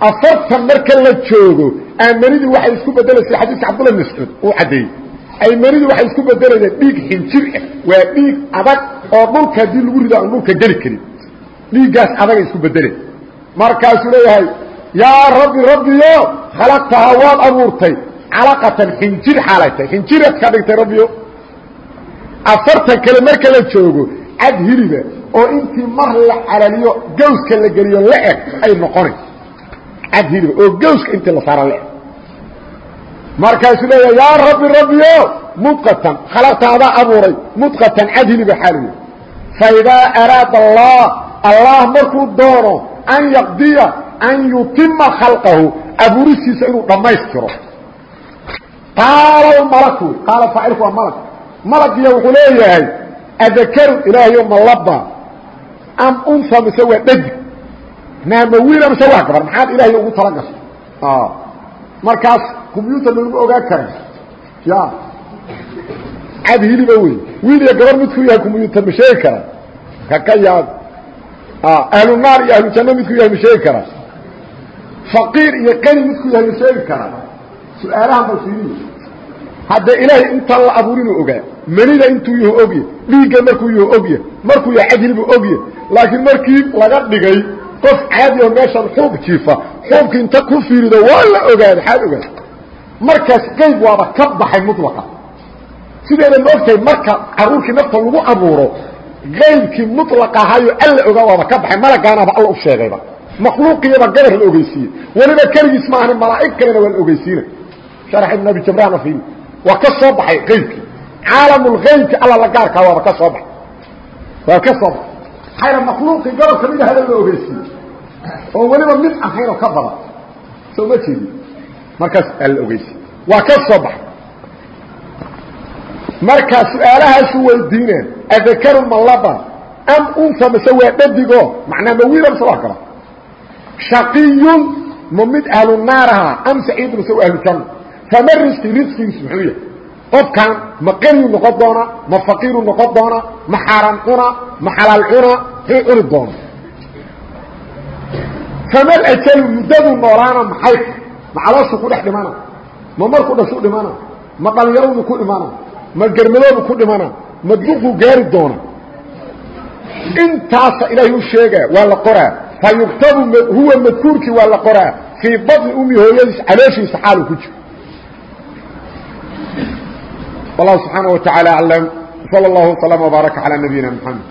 afartan marka la joogo aamanidii waxay isku bedelaysa xadiiska cabdullah bn mascuud uu caddeeyey aymanidii waxay isku bedelaysaa dhiig xinjir ah waa dhiig adag oo dhulka haddii lagu rido aan dhulka geli karin. Dhiiggaas adagay isku bedelay markaasuu leeyahay yaa rabbi rabbiyo khalaqtahaa waad abuurtay. Calaqatan xinjir xaalay tahay. Xinjiraad ka dhigtay rabbiyo afartan kale marka la joogo cad hiliba oo intii mar la calaliyo gawska la geliyo la eg ay noqonay cad hiliba oo gawska intii la saara le markaasuu leeya yaa rabbi rabbio mudqatan khalaqta adaa abuuray mudqatan cad hiliba xaaliyo faidaa araada allah allah markuu doono an yaqdiya an yutima khalqahu abuuristiisa inuu dhammaystiro. Qaala malaku qaala faacilku waa malag malagiya wuxuu leeyahay adakaru ilaahayo malaba am unsa mise waa dhedig naama wiila mise waa gabar maxaad ilaahay ugu tala gashay. Markaas combyutar laguma ogaan karan ya. Cad hiliba wey wiil iyo gabar midku yahay combyutar ma sheegi karaa ka ka yaab ahlu naar iyo ahlu janno midku yahay ma sheegi karaa faqiir iyo qani midku yahay ma sheegi karaa su'aalahan bal fiiriy hadda ilaahay intaan la abuurinuu ogaa manida intuu yahu ogya dhiigga markuu yahu ogya markuu yahay cad hilibuu ogya laakiin markii laga dhigay qof caadi oo meeshan xuub jiifa xuubki inta ku fiirido waa la ogaada xaad ogaada. Markaas qayb waaba ka baxay mudlaqa sideeda ma ogtahay marka caruurkii nafta lagu abuuro qaybkii mudlaqa ahaayo alla ogaa waaba ka baxay malagaanaaba alla u sheegayba. Makhluuqiyaba gabar la ogeysiiyey. Weliba keligiis ma ahni malaa'ig kalena waa la ogeysiina sharax ibn abi jabrana fiili waa ka soo baxay qaybkii. Caalamulgaybki alla la gaarkaa waaba ka soo baxay. Waa ka soo baxay xayra makhluuqii gobol ka mid ahaba la ogeysiiyey oo weliba mid ahayn oo ka badan. Soo ma jeedi markaas aa la ogeysiye waa ka soo baxay. Markaa su'aalahaasu weydiineen adakaru malaba am unsa mise waa dhadigo? Macnaa ma wiila mise waa gaba shaqiyun ma mid ahlu naaraha am saciidu mise waa ahlu janna. Fama risqi risqigiisu muxuu yahay qofkan ma qaniyu noqon doona ma faqiiru noqon doona ma xaaraan cuna ma xalaal cuna muxuu cuni doona. Fama ajalu muddadu noolaana maxay? Ma calooshu ku dhex dhimana ma marku dhashu dhimana ma dhalinyaradu ku dhimana ma germadoodu ku dhimana ma duqu gaari doona? Intaasa ilaahay u sheegaa waa la qoraa. Fa yuktabu huwa madkuurkii waa la qoraa. Fii badni umi hooyadiis calooshiisa xaalu ku jiro wallahu subxaana wa tacaala aclam sala allahu wasalama wbaaraka calaa nabiyina mxamed